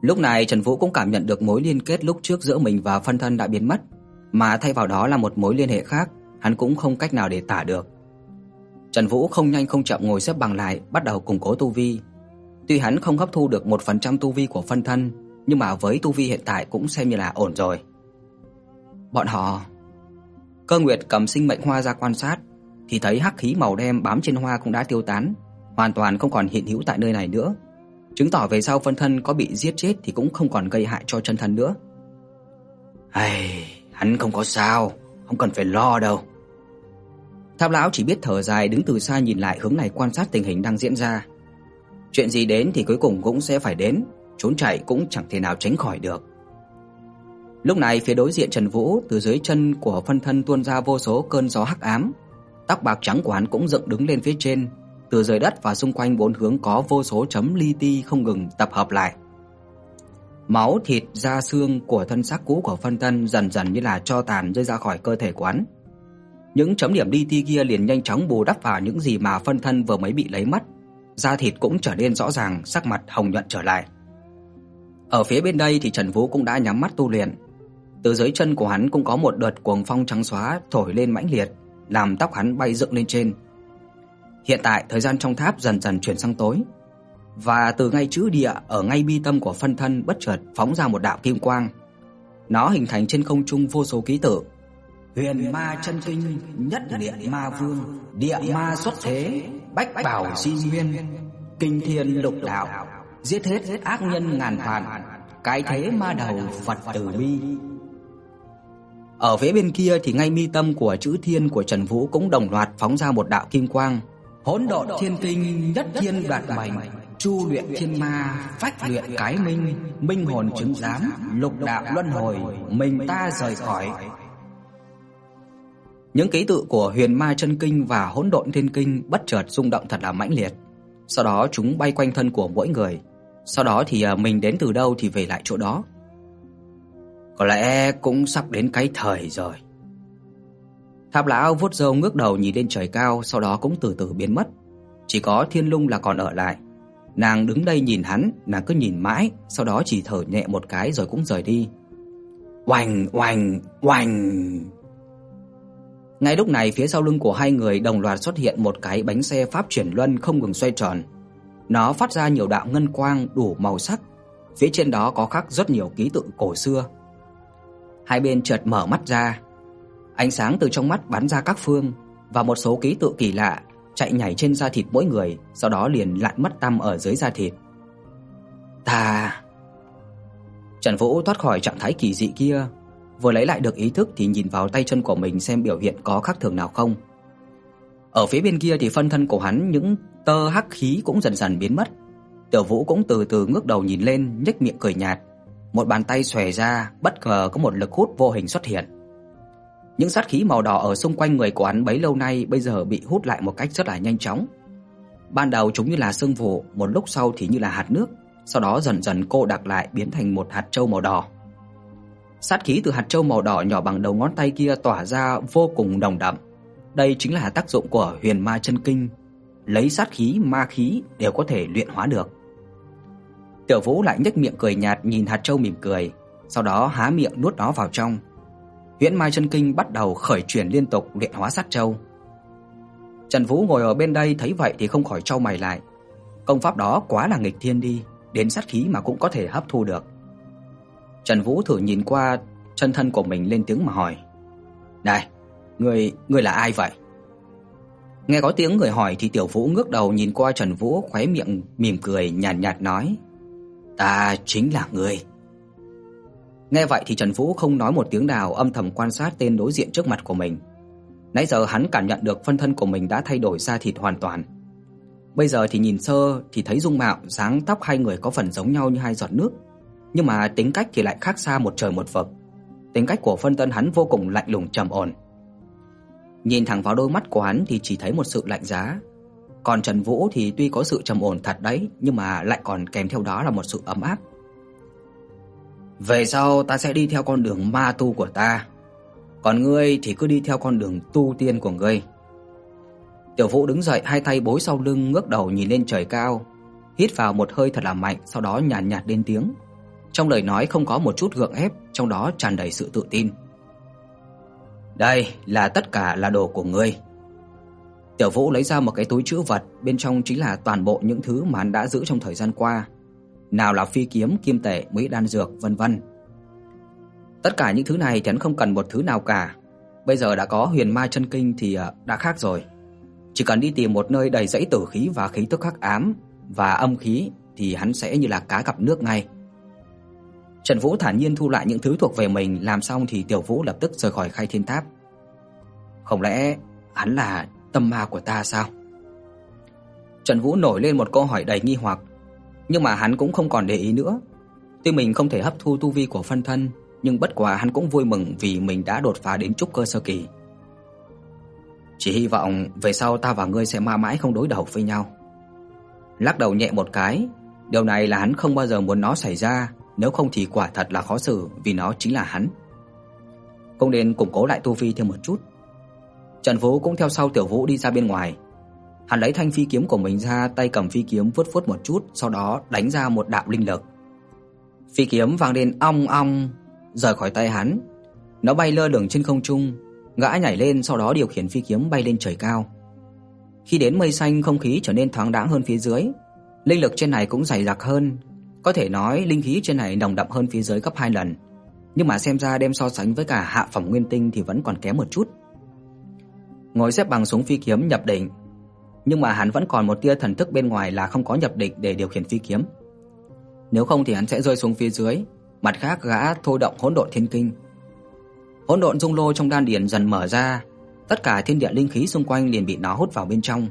Lúc này Trần Vũ cũng cảm nhận được mối liên kết lúc trước giữa mình và phân thân đã biến mất, mà thay vào đó là một mối liên hệ khác, hắn cũng không cách nào để tả được. Trần Vũ không nhanh không chậm ngồi xếp bằng lại, bắt đầu củng cố tu vi. Tuy hắn không hấp thu được 1% tu vi của phân thân, nhưng mà với tu vi hiện tại cũng xem như là ổn rồi. Bọn họ Cơ Nguyệt cầm sinh mệnh hoa ra quan sát, thì thấy hắc khí màu đen bám trên hoa cũng đã tiêu tán, hoàn toàn không còn hiện hữu tại nơi này nữa, chứng tỏ về sau phân thân có bị giết chết thì cũng không còn gây hại cho chân thân nữa. Ai, hắn không có sao, không cần phải lo đâu. Tháp lão chỉ biết thở dài đứng từ xa nhìn lại hướng này quan sát tình hình đang diễn ra. Chuyện gì đến thì cuối cùng cũng sẽ phải đến, trốn chạy cũng chẳng thể nào tránh khỏi được. Lúc này phía đối diện Trần Vũ, từ dưới chân của phân thân tuôn ra vô số cơn gió hắc ám. Tóc bạc trắng của hắn cũng dựng đứng lên phía trên, từ dưới đất và xung quanh bốn hướng có vô số chấm li ti không ngừng tập hợp lại. Máu thịt da xương của thân xác cũ của phân thân dần dần như là tro tàn rơi ra khỏi cơ thể của hắn. Những chấm điểm li ti kia liền nhanh chóng bù đắp vào những gì mà phân thân vừa mới bị lấy mất, da thịt cũng trở nên rõ ràng, sắc mặt hồng nhuận trở lại. Ở phía bên đây thì Trần Vũ cũng đã nhắm mắt tu luyện, từ dưới chân của hắn cũng có một đợt cuồng phong trắng xóa thổi lên mãnh liệt, làm tóc hắn bay dựng lên trên. Hiện tại thời gian trong tháp dần dần chuyển sang tối, và từ ngay chữ địa ở ngay bi tâm của phân thân bất chợt phóng ra một đạo kim quang. Nó hình thành trên không trung vô số ký tự. Huyền ma chân kinh, nhất điện ma vương, địa ma xuất thế, bách bảo di nguyên, kinh thiên lục đạo, giết hết ác nhân ngàn vạn, cái thế ma đầu Phật tử bi. Ở phía bên kia thì ngay mi tâm của chữ thiên của Trần Vũ cũng đồng loạt phóng ra một đạo kim quang. Hỗn độn thiên kinh nhất thiên đoạt mệnh, chu luyện thiên ma, phách luyện cái minh, minh hồn chứng giám, lục đạo luân hồi, mình ta rời khỏi. Những ký tự của Huyền Ma chân kinh và Hỗn độn thiên kinh bất chợt rung động thật là mãnh liệt. Sau đó chúng bay quanh thân của mỗi người. Sau đó thì à, mình đến từ đâu thì về lại chỗ đó. Có lẽ cũng sắp đến cái thời rồi. Tháp lão vuốt râu ngước đầu nhìn lên trời cao, sau đó cũng từ từ biến mất. Chỉ có Thiên Lung là còn ở lại. Nàng đứng đây nhìn hắn, nàng cứ nhìn mãi, sau đó chỉ thở nhẹ một cái rồi cũng rời đi. Oành oành oành. Ngay lúc này phía sau lưng của hai người đồng loạt xuất hiện một cái bánh xe pháp chuyển luân không ngừng xoay tròn. Nó phát ra nhiều đạo ngân quang đủ màu sắc, phía trên đó có khắc rất nhiều ký tự cổ xưa. Hai bên chợt mở mắt ra. Ánh sáng từ trong mắt bắn ra các phương và một số ký tự kỳ lạ chạy nhảy trên da thịt mỗi người, sau đó liền lặn mất tăm ở dưới da thịt. Ta Trần Vũ thoát khỏi trạng thái kỳ dị kia, vừa lấy lại được ý thức thì nhìn vào tay chân của mình xem biểu hiện có khác thường nào không. Ở phía bên kia thì phân thân của hắn những tơ hắc khí cũng dần dần biến mất. Tiểu Vũ cũng từ từ ngước đầu nhìn lên, nhếch miệng cười nhạt. Một bàn tay xòe ra, bất ngờ có một lực hút vô hình xuất hiện. Những sát khí màu đỏ ở xung quanh người của hắn bấy lâu nay bây giờ bị hút lại một cách rất là nhanh chóng. Ban đầu chúng như là sương vụ, một lúc sau thì như là hạt nước, sau đó dần dần cô đặc lại biến thành một hạt châu màu đỏ. Sát khí từ hạt châu màu đỏ nhỏ bằng đầu ngón tay kia tỏa ra vô cùng nồng đậm. Đây chính là tác dụng của Huyền Ma chân kinh, lấy sát khí ma khí đều có thể luyện hóa được. Tiểu Vũ lại nhếch miệng cười nhạt nhìn hạt châu mỉm cười, sau đó há miệng nuốt nó vào trong. Huyễn Mai chân kinh bắt đầu khởi chuyển liên tục luyện hóa sát châu. Trần Vũ ngồi ở bên đây thấy vậy thì không khỏi chau mày lại. Công pháp đó quá là nghịch thiên đi, đến sát khí mà cũng có thể hấp thu được. Trần Vũ thử nhìn qua chân thân của mình lên tiếng mà hỏi: "Này, ngươi ngươi là ai vậy?" Nghe có tiếng người hỏi thì Tiểu Vũ ngước đầu nhìn qua Trần Vũ, khóe miệng mỉm cười nhàn nhạt, nhạt nói: "Ta chính là ngươi." Nghe vậy thì Trần Vũ không nói một tiếng nào, âm thầm quan sát tên đối diện trước mặt của mình. Nãy giờ hắn cảm nhận được phân thân của mình đã thay đổi da thịt hoàn toàn. Bây giờ thì nhìn sơ thì thấy dung mạo, dáng tóc hai người có phần giống nhau như hai giọt nước, nhưng mà tính cách thì lại khác xa một trời một vực. Tính cách của phân thân hắn vô cùng lạnh lùng trầm ổn. Nhìn thẳng vào đôi mắt của hắn thì chỉ thấy một sự lạnh giá. Còn Trần Vũ thì tuy có sự trầm ổn thật đấy, nhưng mà lại còn kèm theo đó là một sự ấm áp. Về sau ta sẽ đi theo con đường ma tu của ta, còn ngươi thì cứ đi theo con đường tu tiên của ngươi." Tiểu Vũ đứng dậy, hai tay bối sau lưng, ngước đầu nhìn lên trời cao, hít vào một hơi thật là mạnh, sau đó nhàn nhạt, nhạt lên tiếng. Trong lời nói không có một chút gượng ép, trong đó tràn đầy sự tự tin. "Đây là tất cả là đồ của ngươi." Tiểu Vũ lấy ra một cái túi trữ vật, bên trong chính là toàn bộ những thứ mà hắn đã giữ trong thời gian qua. Nào là phi kiếm, kim tệ, mỹ đan dược, vân vân. Tất cả những thứ này chẳng hắn không cần một thứ nào cả. Bây giờ đã có Huyền Ma chân kinh thì à, đã khác rồi. Chỉ cần đi tìm một nơi đầy dãy tử khí và khí tức hắc ám và âm khí thì hắn sẽ như là cá gặp nước ngay. Trần Vũ thản nhiên thu lại những thứ thuộc về mình, làm xong thì Tiểu Vũ lập tức rời khỏi Khai Thiên Tháp. Không lẽ hắn là tâm ma của ta sao? Trần Vũ nổi lên một câu hỏi đầy nghi hoặc, nhưng mà hắn cũng không còn để ý nữa. Tuy mình không thể hấp thu tu vi của phân thân, nhưng bất quá hắn cũng vui mừng vì mình đã đột phá đến trúc cơ sơ kỳ. Chỉ hy vọng về sau ta và ngươi sẽ mãi mãi không đối đầu với nhau. Lắc đầu nhẹ một cái, điều này là hắn không bao giờ muốn nó xảy ra, nếu không thì quả thật là khó xử vì nó chính là hắn. Cũng nên củng cố lại tu vi thêm một chút. Trần Vũ cũng theo sau Tiểu Vũ đi ra bên ngoài. Hắn lấy thanh phi kiếm của mình ra, tay cầm phi kiếm vuốt vuốt một chút, sau đó đánh ra một đạo linh lực. Phi kiếm vang lên ong ong, rời khỏi tay hắn. Nó bay lơ lửng trên không trung, gã nhảy lên sau đó điều khiển phi kiếm bay lên trời cao. Khi đến mây xanh, không khí trở nên thoáng đãng hơn phía dưới, linh lực trên này cũng dày đặc hơn, có thể nói linh khí trên này nồng đậm hơn phía dưới gấp 2 lần. Nhưng mà xem ra đem so sánh với cả hạ phẩm nguyên tinh thì vẫn còn kém một chút. Ngồi xếp bằng xuống phi kiếm nhập định, nhưng mà hắn vẫn còn một tia thần thức bên ngoài là không có nhập định để điều khiển phi kiếm. Nếu không thì hắn sẽ rơi xuống phía dưới, mặt khác gã thôi động hỗn độn thiên kinh. Hỗn độn dung lô trong đan điền dần mở ra, tất cả thiên địa linh khí xung quanh liền bị nó hút vào bên trong.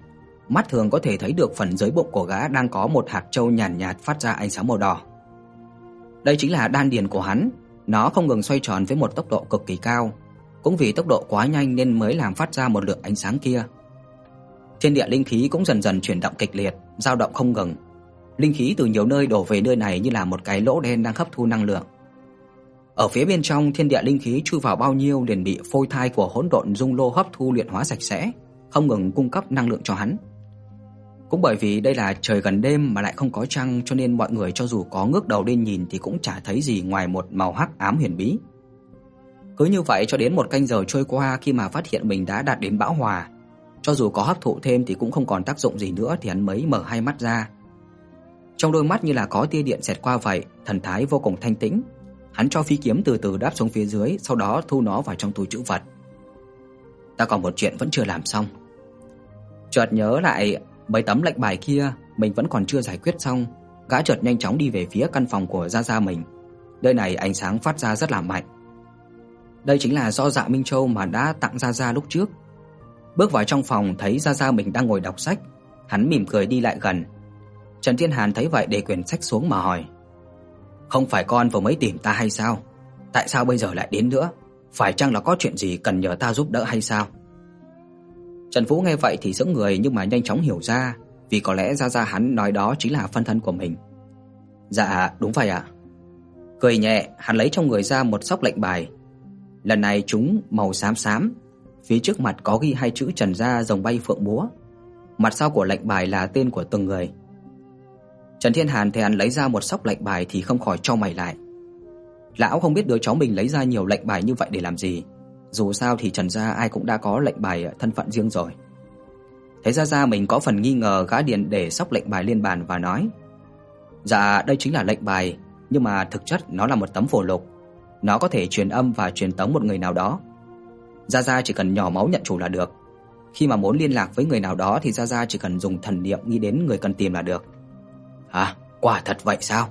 Mắt thường có thể thấy được phần dưới bụng của gã đang có một hạt châu nhàn nhạt, nhạt phát ra ánh sáng màu đỏ. Đây chính là đan điền của hắn, nó không ngừng xoay tròn với một tốc độ cực kỳ cao, cũng vì tốc độ quá nhanh nên mới làm phát ra một lượng ánh sáng kia. Thiên địa linh khí cũng dần dần chuyển động kịch liệt, dao động không ngừng. Linh khí từ nhiều nơi đổ về nơi này như là một cái lỗ đen đang hấp thu năng lượng. Ở phía bên trong thiên địa linh khí chui vào bao nhiêu liền bị phôi thai của hỗn độn dung lô hấp thu luyện hóa sạch sẽ, không ngừng cung cấp năng lượng cho hắn. Cũng bởi vì đây là trời gần đêm mà lại không có trăng cho nên mọi người cho dù có ngước đầu lên nhìn thì cũng chả thấy gì ngoài một màu hắc ám huyền bí. Cứ như vậy cho đến một canh giờ trôi qua khi mà phát hiện mình đã đạt đến bão hòa, cho dù có hấp thụ thêm thì cũng không còn tác dụng gì nữa thì hắn mới mở hai mắt ra. Trong đôi mắt như là có tia điện xẹt qua vậy, thần thái vô cùng thanh tĩnh. Hắn cho phi kiếm từ từ đáp xuống phía dưới, sau đó thu nó vào trong túi trữ vật. Ta còn một chuyện vẫn chưa làm xong. Chợt nhớ lại mấy tấm lệnh bài kia mình vẫn còn chưa giải quyết xong, gã chợt nhanh chóng đi về phía căn phòng của Gia Gia mình. Nơi này ánh sáng phát ra rất là mạnh. Đây chính là do Dạ Minh Châu mà đã tặng Gia Gia lúc trước. Bước vào trong phòng thấy Gia Gia mình đang ngồi đọc sách, hắn mỉm cười đi lại gần. Trần Thiên Hàn thấy vậy để quyển sách xuống mà hỏi: "Không phải con vừa mới tìm ta hay sao? Tại sao bây giờ lại đến nữa? Phải chăng là có chuyện gì cần nhờ ta giúp đỡ hay sao?" Trần Vũ nghe vậy thì sững người nhưng mà nhanh chóng hiểu ra, vì có lẽ Gia Gia hắn nói đó chính là phân thân của mình. "Dạ, đúng vậy ạ." Cười nhẹ, hắn lấy trong người ra một sóc lệnh bài. Lần này chúng màu xám xám, phía trước mặt có ghi hai chữ Trần gia rồng bay phượng múa. Mặt sau của lệnh bài là tên của từng người. Trần Thiên Hàn thấy hắn lấy ra một sóc lệnh bài thì không khỏi chau mày lại. Lão không biết đứa cháu mình lấy ra nhiều lệnh bài như vậy để làm gì. Dù sao thì Trần gia ai cũng đã có lệnh bài ờ, thân phận riêng rồi. Thấy ra ra mình có phần nghi ngờ gã điện để sóc lệnh bài lên bàn và nói: "Dạ, đây chính là lệnh bài, nhưng mà thực chất nó là một tấm phù lục. Nó có thể truyền âm và truyền tống một người nào đó. Gia Gia chỉ cần nhỏ máu nhận chủ là được. Khi mà muốn liên lạc với người nào đó thì Gia Gia chỉ cần dùng thần niệm nghĩ đến người cần tìm là được." "Hả? Quả thật vậy sao?"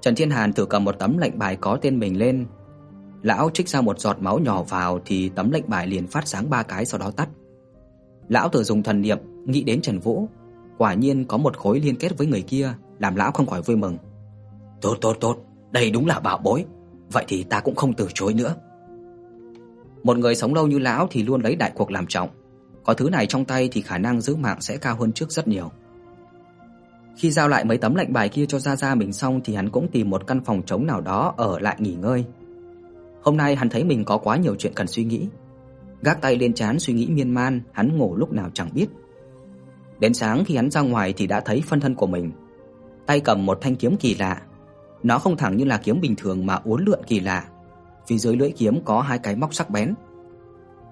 Trần Thiên Hàn thử cầm một tấm lệnh bài có tên mình lên, Lão trích ra một giọt máu nhỏ vào thì tấm lệnh bài liền phát sáng ba cái sau đó tắt. Lão tự dùng thần niệm nghĩ đến Trần Vũ, quả nhiên có một khối liên kết với người kia, làm lão không khỏi vui mừng. Tốt tốt tốt, đây đúng là bảo bối, vậy thì ta cũng không từ chối nữa. Một người sống lâu như lão thì luôn lấy đại cuộc làm trọng, có thứ này trong tay thì khả năng giữ mạng sẽ cao hơn trước rất nhiều. Khi giao lại mấy tấm lệnh bài kia cho Gia Gia mình xong thì hắn cũng tìm một căn phòng trống nào đó ở lại nghỉ ngơi. Hôm nay hắn thấy mình có quá nhiều chuyện cần suy nghĩ. Gác tay lên trán suy nghĩ miên man, hắn ngủ lúc nào chẳng biết. Đến sáng khi hắn ra ngoài thì đã thấy phân thân của mình, tay cầm một thanh kiếm kỳ lạ. Nó không thẳng như là kiếm bình thường mà uốn lượn kỳ lạ. Phía dưới lưỡi kiếm có hai cái móc sắc bén.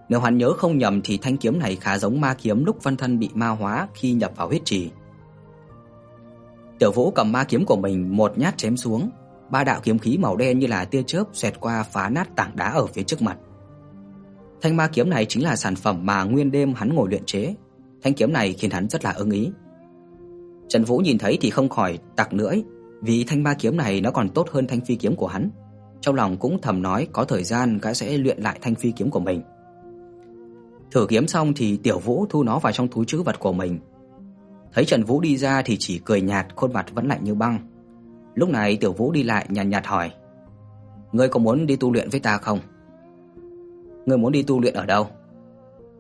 Nếu hắn nhớ không nhầm thì thanh kiếm này khá giống ma kiếm lúc phân thân bị ma hóa khi nhập vào huyết trì. Tiểu Vũ cầm ma kiếm của mình một nhát chém xuống, ba đạo kiếm khí màu đen như là tia chớp xẹt qua phá nát tảng đá ở phía trước mặt. Thanh ma kiếm này chính là sản phẩm mà nguyên đêm hắn ngồi luyện chế. Thanh kiếm này khiến hắn rất là ưng ý. Trần Vũ nhìn thấy thì không khỏi tặc lưỡi, vì thanh ma kiếm này nó còn tốt hơn thanh phi kiếm của hắn. Trong lòng cũng thầm nói có thời gian gã sẽ luyện lại thanh phi kiếm của mình. Thử kiếm xong thì Tiểu Vũ thu nó vào trong túi trữ vật của mình. Thấy Trần Vũ đi ra thì chỉ cười nhạt, khuôn mặt vẫn lạnh như băng. Lúc này Tiểu Vũ đi lại nhàn nhạt, nhạt hỏi: "Ngươi có muốn đi tu luyện với ta không?" "Ngươi muốn đi tu luyện ở đâu?"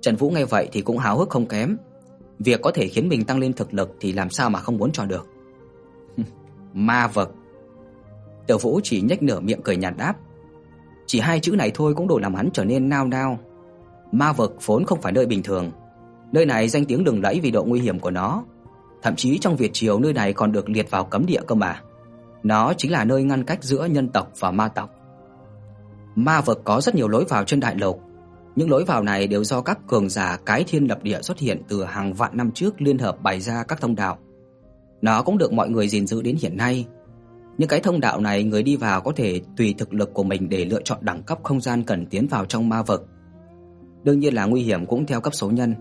Trần Vũ nghe vậy thì cũng háo hức không kém. Việc có thể khiến mình tăng lên thực lực thì làm sao mà không muốn cho được. Ma vực. Tiểu Vũ chỉ nhếch nửa miệng cười nhạt đáp. Chỉ hai chữ này thôi cũng đủ làm hắn trở nên nao nao. Ma vực vốn không phải nơi bình thường. Nơi này danh tiếng lừng lẫy vì độ nguy hiểm của nó. Thậm chí trong Việt triều nơi này còn được liệt vào cấm địa cơ mà. Nó chính là nơi ngăn cách giữa nhân tộc và ma tộc. Ma vực có rất nhiều lối vào trên đại lục. Những lối vào này đều do các cường giả cái thiên lập địa xuất hiện từ hàng vạn năm trước liên hợp bày ra các thông đạo. Nó cũng được mọi người gìn giữ đến hiện nay. Những cái thông đạo này người đi vào có thể tùy thực lực của mình để lựa chọn đẳng cấp không gian cần tiến vào trong ma vực. Đương nhiên là nguy hiểm cũng theo cấp số nhân.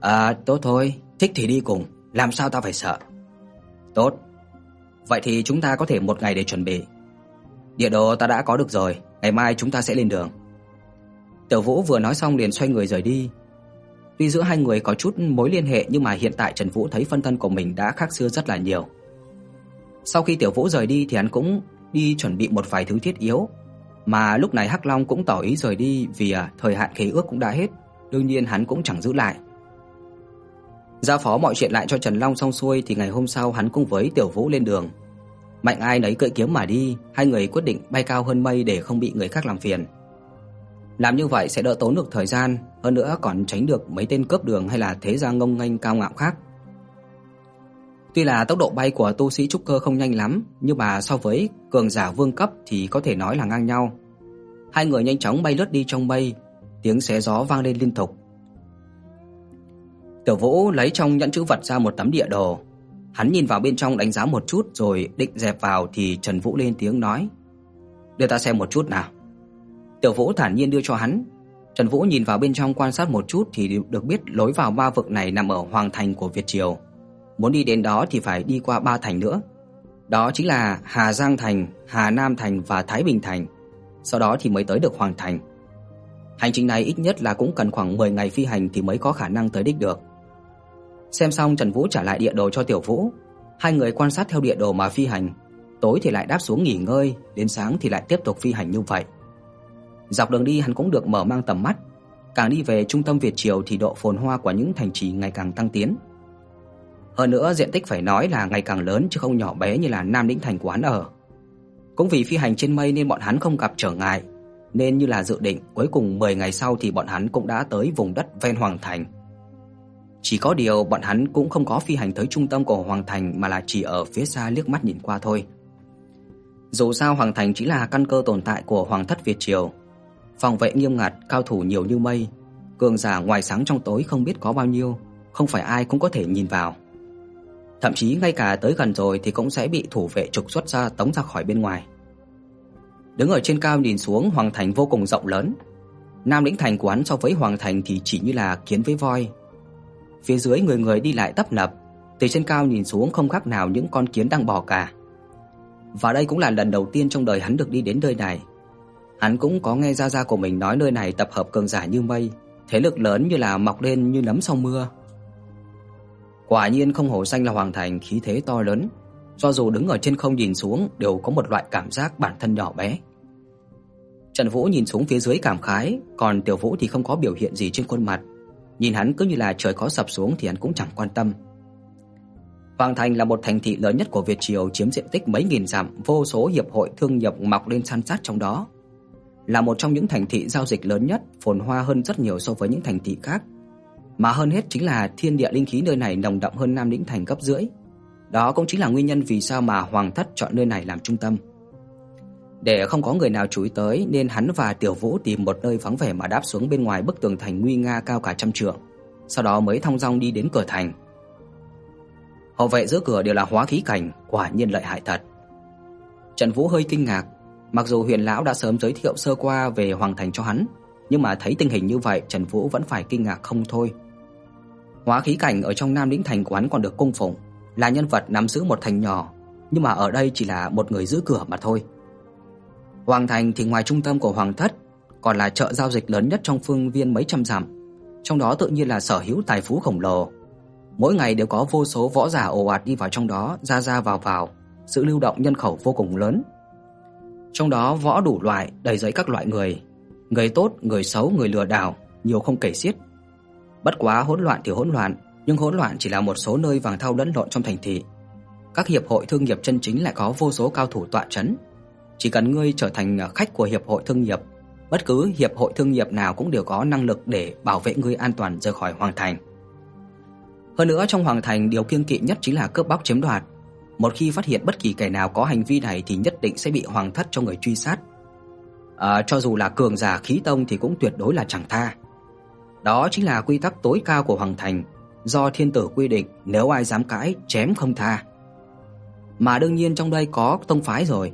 À, tốt thôi, thích thì đi cùng, làm sao ta phải sợ. Tốt. Vậy thì chúng ta có thể một ngày để chuẩn bị. Địa đồ ta đã có được rồi, ngày mai chúng ta sẽ lên đường. Tiểu Vũ vừa nói xong liền xoay người rời đi. Tuy giữa hai người có chút mối liên hệ nhưng mà hiện tại Trần Vũ thấy phân thân của mình đã khác xưa rất là nhiều. Sau khi Tiểu Vũ rời đi thì hắn cũng đi chuẩn bị một vài thứ thiết yếu, mà lúc này Hắc Long cũng tỏ ý rời đi vì à, thời hạn khế ước cũng đã hết, đương nhiên hắn cũng chẳng giữ lại. Giao phó mọi chuyện lại cho Trần Long xong xuôi thì ngày hôm sau hắn cùng với Tiểu Vũ lên đường. Mạnh ai nấy cưỡi kiếm mà đi, hai người quyết định bay cao hơn mây để không bị người khác làm phiền. Làm như vậy sẽ đỡ tốn được thời gian, hơn nữa còn tránh được mấy tên cướp đường hay là thế gia ngông nghênh cao ngạo khác. Tuy là tốc độ bay của tu sĩ trúc cơ không nhanh lắm, nhưng mà so với cường giả vương cấp thì có thể nói là ngang nhau. Hai người nhanh chóng bay lướt đi trong mây, tiếng xé gió vang lên liên tục. Tiểu Vũ lấy trong nhẫn trữ vật ra một tấm địa đồ. Hắn nhìn vào bên trong đánh giá một chút rồi định dẹp vào thì Trần Vũ lên tiếng nói: "Đưa ta xem một chút nào." Tiểu Vũ thản nhiên đưa cho hắn. Trần Vũ nhìn vào bên trong quan sát một chút thì được biết lối vào ma vực này nằm ở hoàng thành của Việt triều. Muốn đi đến đó thì phải đi qua ba thành nữa. Đó chính là Hà Giang thành, Hà Nam thành và Thái Bình thành. Sau đó thì mới tới được hoàng thành. Hành trình này ít nhất là cũng cần khoảng 10 ngày phi hành thì mới có khả năng tới đích được. Xem xong Trần Vũ trả lại địa đồ cho Tiểu Vũ, hai người quan sát theo địa đồ mà phi hành, tối thì lại đáp xuống nghỉ ngơi, đến sáng thì lại tiếp tục phi hành như vậy. Dọc đường đi hắn cũng được mở mang tầm mắt, càng đi về trung tâm Việt triều thì độ phồn hoa của những thành trì ngày càng tăng tiến. Hơn nữa diện tích phải nói là ngày càng lớn chứ không nhỏ bé như là Nam Lĩnh thành của hắn ở. Cũng vì phi hành trên mây nên bọn hắn không gặp trở ngại, nên như là dự định, cuối cùng 10 ngày sau thì bọn hắn cũng đã tới vùng đất ven hoàng thành. Chỉ có điều bọn hắn cũng không có phi hành tới trung tâm của hoàng thành mà là chỉ ở phía xa liếc mắt nhìn qua thôi. Dù sao hoàng thành chỉ là căn cơ tồn tại của hoàng thất Việt triều, phòng vệ nghiêm ngặt, cao thủ nhiều như mây, cường giả ngoài sáng trong tối không biết có bao nhiêu, không phải ai cũng có thể nhìn vào. Thậm chí ngay cả tới gần rồi thì cũng sẽ bị thủ vệ trục xuất ra tống ra khỏi bên ngoài. Đứng ở trên cao nhìn xuống hoàng thành vô cùng rộng lớn. Nam lĩnh thành quán so với hoàng thành thì chỉ như là kiến với voi. Phía dưới người người đi lại tấp nập, từ trên cao nhìn xuống không khác nào những con kiến đang bò cả. Và đây cũng là lần đầu tiên trong đời hắn được đi đến nơi này. Hắn cũng có nghe gia gia của mình nói nơi này tập hợp cường giả như mây, thế lực lớn như là mọc lên như nấm sau mưa. Quả nhiên không hổ danh là hoàng thành khí thế to lớn, cho dù đứng ở trên không nhìn xuống đều có một loại cảm giác bản thân nhỏ bé. Trần Vũ nhìn xuống phía dưới cảm khái, còn Tiểu Vũ thì không có biểu hiện gì trên khuôn mặt. Nhìn hắn cứ như là trời có sập xuống thì hắn cũng chẳng quan tâm. Hoàng Thành là một thành thị lớn nhất của Việt triều chiếm diện tích mấy nghìn dặm, vô số hiệp hội thương nghiệp mọc lên san sát trong đó. Là một trong những thành thị giao dịch lớn nhất, phồn hoa hơn rất nhiều so với những thành thị khác. Mà hơn hết chính là thiên địa linh khí nơi này nồng đậm hơn Nam Lĩnh thành gấp rưỡi. Đó cũng chính là nguyên nhân vì sao mà hoàng thất chọn nơi này làm trung tâm. Để không có người nào chú ý tới nên hắn và Tiểu Vũ tìm một nơi vắng vẻ mà đáp xuống bên ngoài bức tường thành nguy nga cao cả trăm trượng, sau đó mới thong dong đi đến cửa thành. Hộ vệ giữa cửa đều là hóa khí cảnh, quả nhiên lợi hại thật. Trần Vũ hơi kinh ngạc, mặc dù Huyền lão đã sớm giới thiệu sơ qua về hoàng thành cho hắn, nhưng mà thấy tình hình như vậy, Trần Vũ vẫn phải kinh ngạc không thôi. Hóa khí cảnh ở trong Nam Lĩnh thành của hắn còn được cung phụng, là nhân vật nắm giữ một thành nhỏ, nhưng mà ở đây chỉ là một người giữ cửa mà thôi. Hoàng thành thì ngoài trung tâm của hoàng thất, còn là chợ giao dịch lớn nhất trong phương viên mấy trăm dặm, trong đó tự nhiên là sở hữu tài phú khổng lồ. Mỗi ngày đều có vô số võ giả ồ ạt đi vào trong đó, ra ra vào vào, sự lưu động nhân khẩu vô cùng lớn. Trong đó võ đủ loại, đầy giấy các loại người, người tốt, người xấu, người lừa đảo, nhiều không kể xiết. Bất quá hỗn loạn thì hỗn loạn, nhưng hỗn loạn chỉ là một số nơi vàng thau lẫn lộn trong thành thị. Các hiệp hội thương nghiệp chân chính lại có vô số cao thủ tọa trấn. Chỉ cần ngươi trở thành khách của hiệp hội thương nghiệp, bất cứ hiệp hội thương nghiệp nào cũng đều có năng lực để bảo vệ ngươi an toàn rời khỏi hoàng thành. Hơn nữa trong hoàng thành điều kiêng kỵ nhất chính là cướp bóc chiếm đoạt. Một khi phát hiện bất kỳ kẻ nào có hành vi này thì nhất định sẽ bị hoàng thất cho người truy sát. À, cho dù là cường giả khí tông thì cũng tuyệt đối là chẳng tha. Đó chính là quy tắc tối cao của hoàng thành, do thiên tử quy định, nếu ai dám cãi chém không tha. Mà đương nhiên trong đây có tông phái rồi.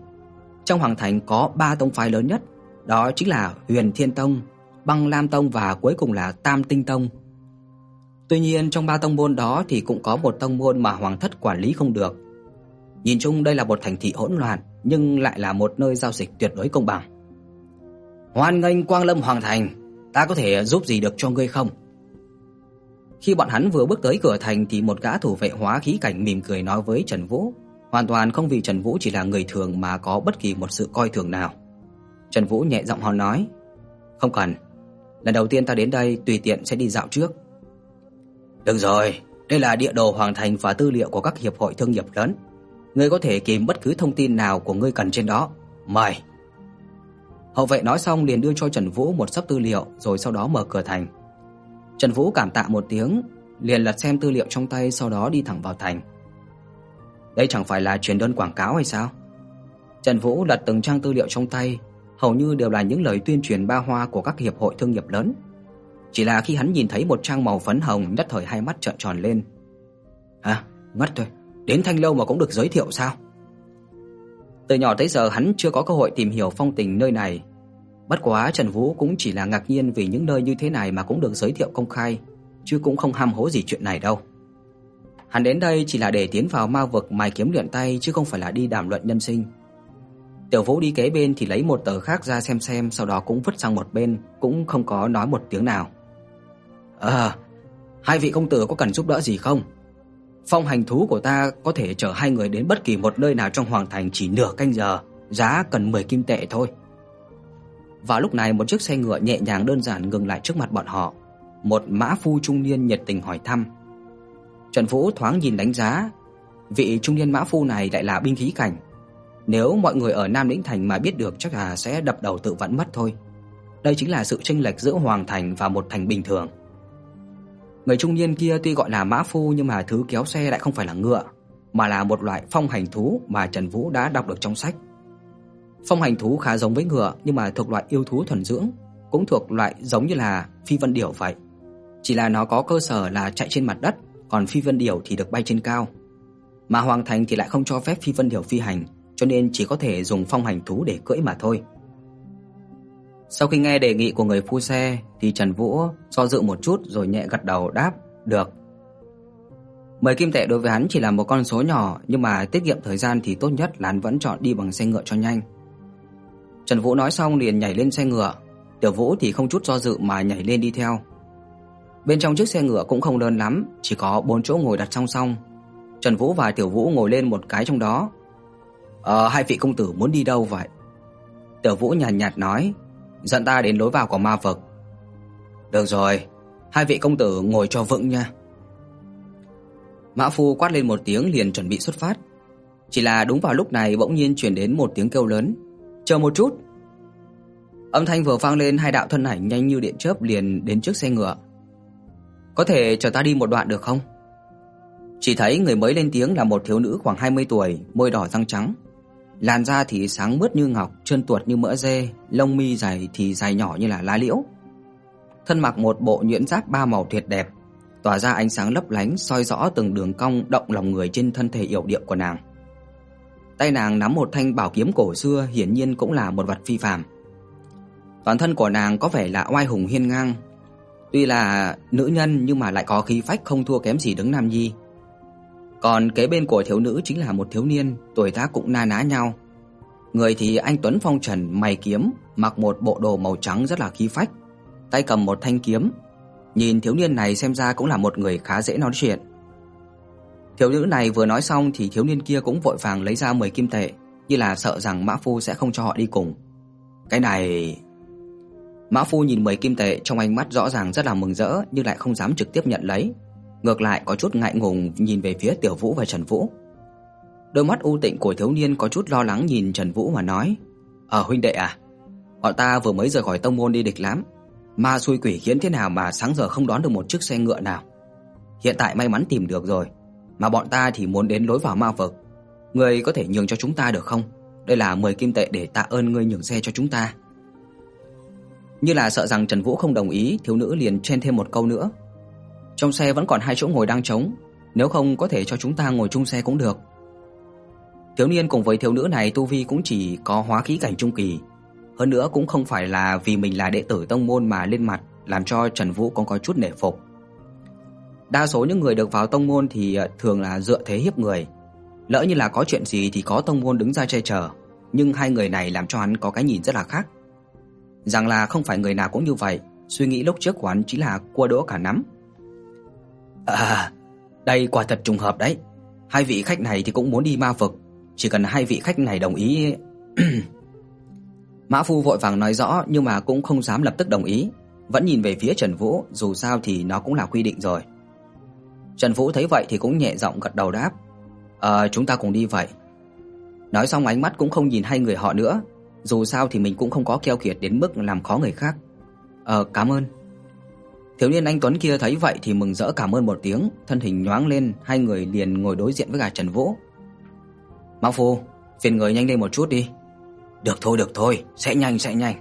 Trong hoàng thành có 3 tông phái lớn nhất, đó chính là Huyền Thiên Tông, Băng Lam Tông và cuối cùng là Tam Tinh Tông. Tuy nhiên trong ba tông môn đó thì cũng có một tông môn mà hoàng thất quản lý không được. Nhìn chung đây là một thành thị hỗn loạn, nhưng lại là một nơi giao dịch tuyệt đối công bằng. Hoan nghênh Quang Lâm Hoàng thành, ta có thể giúp gì được cho ngươi không? Khi bọn hắn vừa bước tới cửa thành thì một gã thủ vệ hóa khí cảnh mỉm cười nói với Trần Vũ, hoàn toàn không vì Trần Vũ chỉ là người thường mà có bất kỳ một sự coi thường nào. Trần Vũ nhẹ giọng hỏi nói, "Không cần, lần đầu tiên ta đến đây tùy tiện sẽ đi dạo trước." "Được rồi, đây là địa đồ hoàng thành và tư liệu của các hiệp hội thương nghiệp lớn. Ngươi có thể kiếm bất cứ thông tin nào của ngươi cần trên đó. Mời." Hậu vệ nói xong liền đưa cho Trần Vũ một sấp tư liệu rồi sau đó mở cửa thành. Trần Vũ cảm tạ một tiếng, liền lật xem tư liệu trong tay sau đó đi thẳng vào thành. Đây chẳng phải là truyền đơn quảng cáo hay sao? Trần Vũ lật từng trang tư liệu trong tay, hầu như đều là những lời tuyên truyền ba hoa của các hiệp hội thương nghiệp lớn. Chỉ là khi hắn nhìn thấy một trang màu phấn hồng, nhất thời hai mắt trợn tròn lên. À, ngất thôi, đến Thanh lâu mà cũng được giới thiệu sao? Từ nhỏ tới giờ hắn chưa có cơ hội tìm hiểu phong tình nơi này. Bất quá Trần Vũ cũng chỉ là ngạc nhiên vì những nơi như thế này mà cũng được giới thiệu công khai, chứ cũng không ham hố gì chuyện này đâu. Hắn đến đây chỉ là để tiến vào ma vực mài kiếm luyện tay chứ không phải là đi đàm luận nhân sinh. Tiểu Vũ đi kế bên thì lấy một tờ khác ra xem xem, sau đó cũng vứt sang một bên, cũng không có nói một tiếng nào. "À, hai vị công tử có cần giúp đỡ gì không? Phong hành thú của ta có thể chở hai người đến bất kỳ một nơi nào trong hoàng thành chỉ nửa canh giờ, giá cần 10 kim tệ thôi." Vào lúc này một chiếc xe ngựa nhẹ nhàng đơn giản ngừng lại trước mặt bọn họ. Một mã phu trung niên nhiệt tình hỏi thăm. Trần Vũ thoáng nhìn đánh giá, vị trung niên mã phu này lại là binh khí cảnh. Nếu mọi người ở Nam Lĩnh thành mà biết được chắc là sẽ đập đầu tự vẫn mất thôi. Đây chính là sự chênh lệch giữa hoàng thành và một thành bình thường. Người trung niên kia tuy gọi là mã phu nhưng mà thứ kéo xe lại không phải là ngựa, mà là một loại phong hành thú mà Trần Vũ đã đọc được trong sách. Phong hành thú khá giống với ngựa nhưng mà thuộc loại yêu thú thuần dưỡng, cũng thuộc loại giống như là phi vân điểu vậy. Chỉ là nó có cơ sở là chạy trên mặt đất, còn phi vân điểu thì được bay trên cao. Mà hoàng thành thì lại không cho phép phi vân điểu phi hành, cho nên chỉ có thể dùng phong hành thú để cưỡi mà thôi. Sau khi nghe đề nghị của người phu xe thì Trần Vũ do dự một chút rồi nhẹ gật đầu đáp, "Được." Mười kim tệ đối với hắn chỉ là một con số nhỏ, nhưng mà tiết kiệm thời gian thì tốt nhất là hắn vẫn chọn đi bằng xe ngựa cho nhanh. Trần Vũ nói xong liền nhảy lên xe ngựa, Tiểu Vũ thì không chút do dự mà nhảy lên đi theo. Bên trong chiếc xe ngựa cũng không lớn lắm, chỉ có 4 chỗ ngồi đặt song song. Trần Vũ và Tiểu Vũ ngồi lên một cái trong đó. "Ờ, hai vị công tử muốn đi đâu vậy?" Tiểu Vũ nhàn nhạt, nhạt nói, "Dẫn ta đến lối vào của ma vực." "Được rồi, hai vị công tử ngồi cho vững nha." Mã Phu quát lên một tiếng liền chuẩn bị xuất phát. Chỉ là đúng vào lúc này bỗng nhiên truyền đến một tiếng kêu lớn. "Chờ một chút." Âm thanh vừa vang lên, hai đạo thân ảnh nhanh như điện chớp liền đến trước xe ngựa. "Có thể chờ ta đi một đoạn được không?" Chỉ thấy người mới lên tiếng là một thiếu nữ khoảng 20 tuổi, môi đỏ răng trắng. Làn da thì sáng mướt như ngọc, trơn tuột như mỡ dê, lông mi dài thì dài nhỏ như là lá liễu. Thân mặc một bộ nhuyễn giáp ba màu tuyệt đẹp, tỏa ra ánh sáng lấp lánh soi rõ từng đường cong động lòng người trên thân thể yểu điệu của nàng. Tay nàng nắm một thanh bảo kiếm cổ xưa, hiển nhiên cũng là một vật phi phàm. Toàn thân của nàng có vẻ là oai hùng hiên ngang, tuy là nữ nhân nhưng mà lại có khí phách không thua kém gì đứng nam nhi. Còn kế bên của thiếu nữ chính là một thiếu niên, tuổi tác cũng na ná nhau. Người thì anh tuấn phong trần, mày kiếm, mặc một bộ đồ màu trắng rất là khí phách, tay cầm một thanh kiếm. Nhìn thiếu niên này xem ra cũng là một người khá dễ nói chuyện. Thiếu nữ này vừa nói xong thì thiếu niên kia cũng vội vàng lấy ra 10 kim tệ, như là sợ rằng Mã Phu sẽ không cho họ đi cùng. Cái này Mã Phu nhìn 10 kim tệ trong ánh mắt rõ ràng rất là mừng rỡ nhưng lại không dám trực tiếp nhận lấy, ngược lại có chút ngại ngùng nhìn về phía Tiểu Vũ và Trần Vũ. Đôi mắt u tịnh của thiếu niên có chút lo lắng nhìn Trần Vũ mà nói: "Ờ huynh đệ à, bọn ta vừa mới rời khỏi tông môn đi địch lắm, ma xui quỷ khiến thế nào mà sáng giờ không đón được một chiếc xe ngựa nào. Hiện tại may mắn tìm được rồi, mà bọn ta thì muốn đến lối vào ma vực. Ngươi có thể nhường cho chúng ta được không? Đây là 10 kim tệ để tạ ơn ngươi nhường xe cho chúng ta." Như là sợ rằng Trần Vũ không đồng ý, thiếu nữ liền chen thêm một câu nữa. Trong xe vẫn còn hai chỗ ngồi đang trống, nếu không có thể cho chúng ta ngồi chung xe cũng được. Thiếu niên cùng với thiếu nữ này tu vi cũng chỉ có hóa khí cảnh trung kỳ, hơn nữa cũng không phải là vì mình là đệ tử tông môn mà lên mặt, làm cho Trần Vũ cũng có chút nể phục. Đa số những người được vào tông môn thì ờ, thường là dựa thế hiếp người. Lỡ như là có chuyện gì thì có tông môn đứng ra che chở, nhưng hai người này làm cho hắn có cái nhìn rất là khác. Rằng là không phải người nào cũng như vậy, suy nghĩ lúc trước của hắn chỉ là cua đỗ cả nắm. À, đây quả thật trùng hợp đấy. Hai vị khách này thì cũng muốn đi ma vực, chỉ cần hai vị khách này đồng ý. Mã Phu vội vàng nói rõ nhưng mà cũng không dám lập tức đồng ý, vẫn nhìn về phía Trần Vũ, dù sao thì nó cũng là quy định rồi. Trần Vũ thấy vậy thì cũng nhẹ giọng gật đầu đáp, "Ờ, chúng ta cùng đi vậy." Nói xong ánh mắt cũng không nhìn hai người họ nữa, dù sao thì mình cũng không có keo kiệt đến mức làm khó người khác. "Ờ, cảm ơn." Thiếu niên anh tuấn kia thấy vậy thì mừng rỡ cảm ơn một tiếng, thân hình nhoáng lên, hai người liền ngồi đối diện với cả Trần Vũ. "Mã Phu, phiền người nhanh lên một chút đi." "Được thôi, được thôi, sẽ nhanh sẽ nhanh."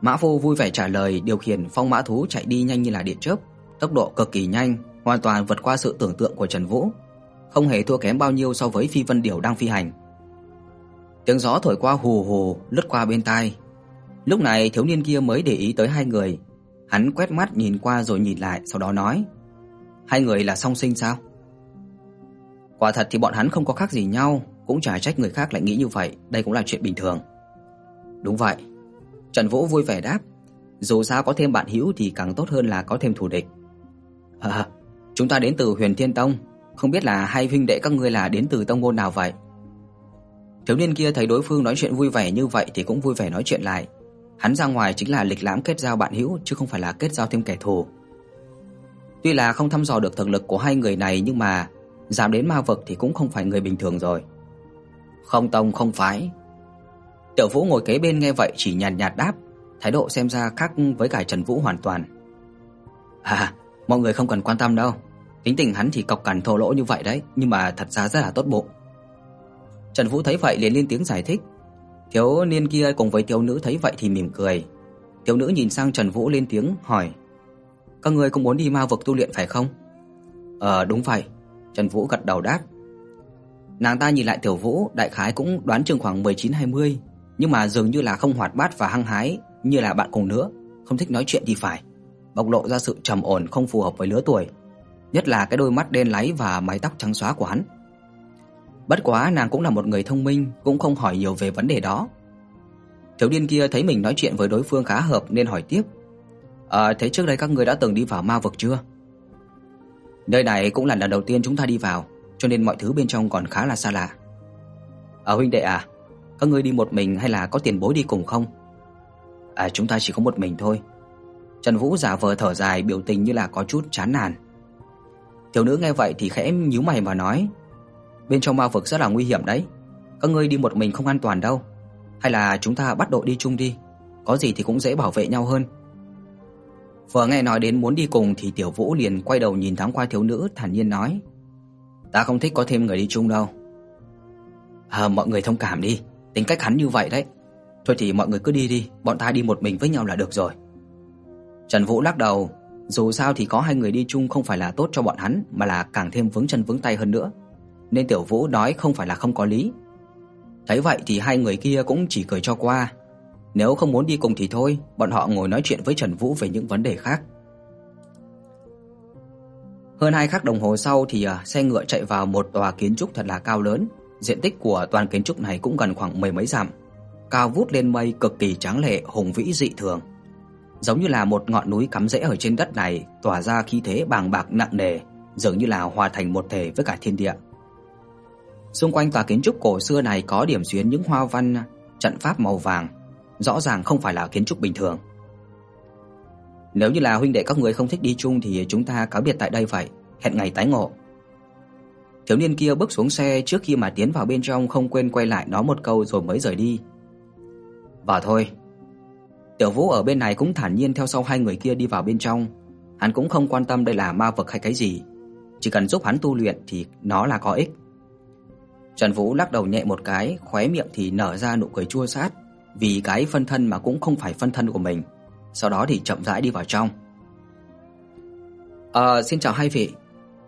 Mã Phu vui vẻ trả lời, điều khiển phong mã thú chạy đi nhanh như là điện chớp, tốc độ cực kỳ nhanh, hoàn toàn vượt qua sự tưởng tượng của Trần Vũ, không hề thua kém bao nhiêu so với Phi Vân Điểu đang phi hành. Tiếng gió thổi qua hù hù lướt qua bên tai. Lúc này thiếu niên kia mới để ý tới hai người, hắn quét mắt nhìn qua rồi nhìn lại, sau đó nói: "Hai người là song sinh sao?" Quả thật thì bọn hắn không có khác gì nhau, cũng chả trách người khác lại nghĩ như vậy, đây cũng là chuyện bình thường. Đúng vậy. Trần Vũ vui vẻ đáp, dù sao có thêm bạn hữu thì càng tốt hơn là có thêm thù địch. À, chúng ta đến từ Huyền Thiên Tông, không biết là hai huynh đệ các ngươi là đến từ tông môn nào vậy? Thiếu niên kia thấy đối phương nói chuyện vui vẻ như vậy thì cũng vui vẻ nói chuyện lại. Hắn ra ngoài chính là lịch lãm kết giao bạn hữu chứ không phải là kết giao thêm kẻ thù. Tuy là không thăm dò được thực lực của hai người này nhưng mà dám đến ma vực thì cũng không phải người bình thường rồi. Không tông không phái. Tiểu Vũ ngồi kế bên nghe vậy chỉ nhàn nhạt, nhạt đáp, thái độ xem ra khác với cả Trần Vũ hoàn toàn. À, mọi người không cần quan tâm đâu. Tính tình hắn thì cọc cằn thô lỗ như vậy đấy, nhưng mà thật ra rất là tốt bụng. Trần Vũ thấy vậy liền lên tiếng giải thích. Thiếu niên kia cùng với thiếu nữ thấy vậy thì mỉm cười. Thiếu nữ nhìn sang Trần Vũ lên tiếng hỏi: "Các ngươi cũng muốn đi ma vực tu luyện phải không?" "Ờ, đúng vậy." Trần Vũ gật đầu đáp. Nàng ta nhìn lại Tiểu Vũ, đại khái cũng đoán chừng khoảng 19-20, nhưng mà dường như là không hoạt bát và hăng hái như là bạn cùng nữa, không thích nói chuyện thì phải, bộc lộ ra sự trầm ổn không phù hợp với lứa tuổi, nhất là cái đôi mắt đen láy và mái tóc trắng xóa của hắn. Bất quá nàng cũng là một người thông minh, cũng không hỏi nhiều về vấn đề đó. Thiếu niên kia thấy mình nói chuyện với đối phương khá hợp nên hỏi tiếp. "Ờ, thế trước đây các ngươi đã từng đi vào ma vực chưa?" Nơi này cũng là lần đầu tiên chúng ta đi vào, cho nên mọi thứ bên trong còn khá là xa lạ. "À huynh đệ à, các ngươi đi một mình hay là có tiền bối đi cùng không?" "À chúng ta chỉ có một mình thôi." Trần Vũ giả vờ thở dài, biểu tình như là có chút chán nản. Thiếu nữ nghe vậy thì khẽ nhíu mày mà nói: Bên trong ma vực rất là nguy hiểm đấy. Các ngươi đi một mình không an toàn đâu. Hay là chúng ta bắt đội đi chung đi, có gì thì cũng dễ bảo vệ nhau hơn." Vừa nghe nói đến muốn đi cùng thì Tiểu Vũ liền quay đầu nhìn thoáng qua thiếu nữ thản nhiên nói: Ta không thích có thêm người đi chung đâu. À, mọi người thông cảm đi, tính cách hắn như vậy đấy. Thôi thì mọi người cứ đi đi, bọn ta đi một mình với nhau là được rồi. Trần Vũ lắc đầu, dù sao thì có hai người đi chung không phải là tốt cho bọn hắn mà là càng thêm vướng chân vướng tay hơn nữa. Nên Tiểu Vũ nói không phải là không có lý. Thấy vậy thì hai người kia cũng chỉ cười cho qua. Nếu không muốn đi cùng thì thôi, bọn họ ngồi nói chuyện với Trần Vũ về những vấn đề khác. Hơn 2 khắc đồng hồ sau thì à, xe ngựa chạy vào một tòa kiến trúc thật là cao lớn, diện tích của toàn kiến trúc này cũng gần khoảng mười mấy dặm, cao vút lên mây cực kỳ tráng lệ, hùng vĩ dị thường. Giống như là một ngọn núi cắm rễ ở trên đất này, tỏa ra khí thế bàng bạc nặng nề, dường như là hòa thành một thể với cả thiên địa. Xung quanh tòa kiến trúc cổ xưa này có điểm xuyến những hoa văn trận pháp màu vàng, rõ ràng không phải là kiến trúc bình thường. Nếu như là huynh đệ các người không thích đi chung thì chúng ta cáo biệt tại đây vậy, hẹn ngày tái ngộ. Thiếu niên kia bước xuống xe trước khi mà tiến vào bên trong không quên quay lại nói một câu rồi mới rời đi. "Vào thôi." Tiểu Vũ ở bên này cũng thản nhiên theo sau hai người kia đi vào bên trong, hắn cũng không quan tâm đây là ma vực hay cái gì, chỉ cần giúp hắn tu luyện thì nó là có ích. Trần Vũ lắc đầu nhẹ một cái, khóe miệng thì nở ra nụ cười chua xát, vì cái phân thân mà cũng không phải phân thân của mình. Sau đó thì chậm rãi đi vào trong. "Ờ, xin chào hai vị.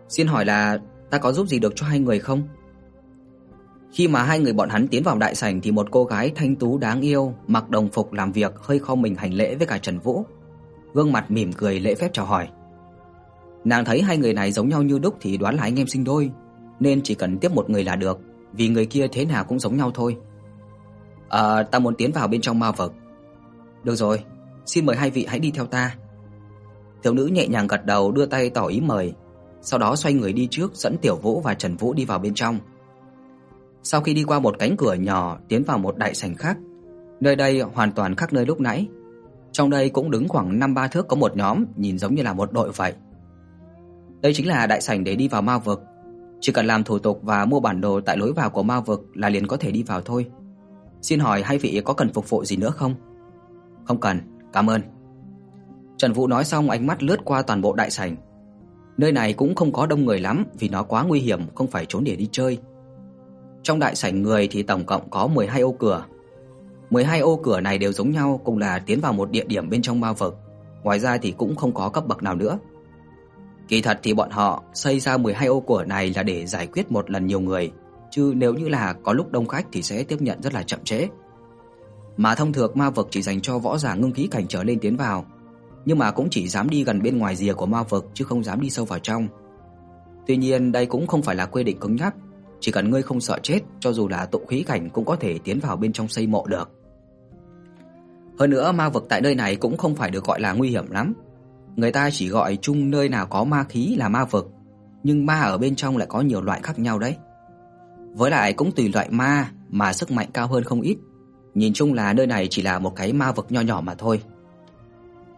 Xin hỏi là ta có giúp gì được cho hai người không?" Khi mà hai người bọn hắn tiến vào đại sảnh thì một cô gái thanh tú đáng yêu, mặc đồng phục làm việc hơi khom mình hành lễ với cả Trần Vũ. Gương mặt mỉm cười lễ phép chào hỏi. Nàng thấy hai người này giống nhau như đúc thì đoán là anh em sinh đôi, nên chỉ cần tiếp một người là được, vì người kia thế nào cũng giống nhau thôi. "À, ta muốn tiến vào bên trong ma vực." "Được rồi, xin mời hai vị hãy đi theo ta." Thiếu nữ nhẹ nhàng gật đầu đưa tay tỏ ý mời, sau đó xoay người đi trước dẫn Tiểu Vũ và Trần Vũ đi vào bên trong. Sau khi đi qua một cánh cửa nhỏ tiến vào một đại sảnh khác, nơi đây hoàn toàn khác nơi lúc nãy. Trong đây cũng đứng khoảng 5-3 thước có một nhóm, nhìn giống như là một đội vậy. Đây chính là đại sảnh để đi vào ma vực. Chỉ cần làm thủ tục và mua bản đồ tại lối vào của ma vực là liền có thể đi vào thôi. Xin hỏi hai vị có cần phục vụ gì nữa không? Không cần, cảm ơn. Trần Vũ nói xong ánh mắt lướt qua toàn bộ đại sảnh. Nơi này cũng không có đông người lắm vì nó quá nguy hiểm, không phải trốn để đi chơi. Trong đại sảnh người thì tổng cộng có 12 ô cửa. 12 ô cửa này đều giống nhau, cùng là tiến vào một địa điểm bên trong ma vực. Ngoài ra thì cũng không có cấp bậc nào nữa. Kỳ thật thì bọn họ xây ra 12 ô cửa này là để giải quyết một lần nhiều người, chứ nếu như là có lúc đông khách thì sẽ tiếp nhận rất là chậm trễ. Mà thông thường ma vực chỉ dành cho võ giả ngưng khí cảnh trở lên tiến vào, nhưng mà cũng chỉ dám đi gần bên ngoài rìa của ma vực chứ không dám đi sâu vào trong. Tuy nhiên, đây cũng không phải là quy định cứng nhắc, chỉ cần ngươi không sợ chết, cho dù là tụ khí cảnh cũng có thể tiến vào bên trong xây mộ được. Hơn nữa ma vực tại nơi này cũng không phải được gọi là nguy hiểm lắm. Người ta chỉ gọi chung nơi nào có ma khí là ma vực, nhưng ma ở bên trong lại có nhiều loại khác nhau đấy. Với lại cũng tùy loại ma mà sức mạnh cao hơn không ít. Nhìn chung là nơi này chỉ là một cái ma vực nho nhỏ mà thôi.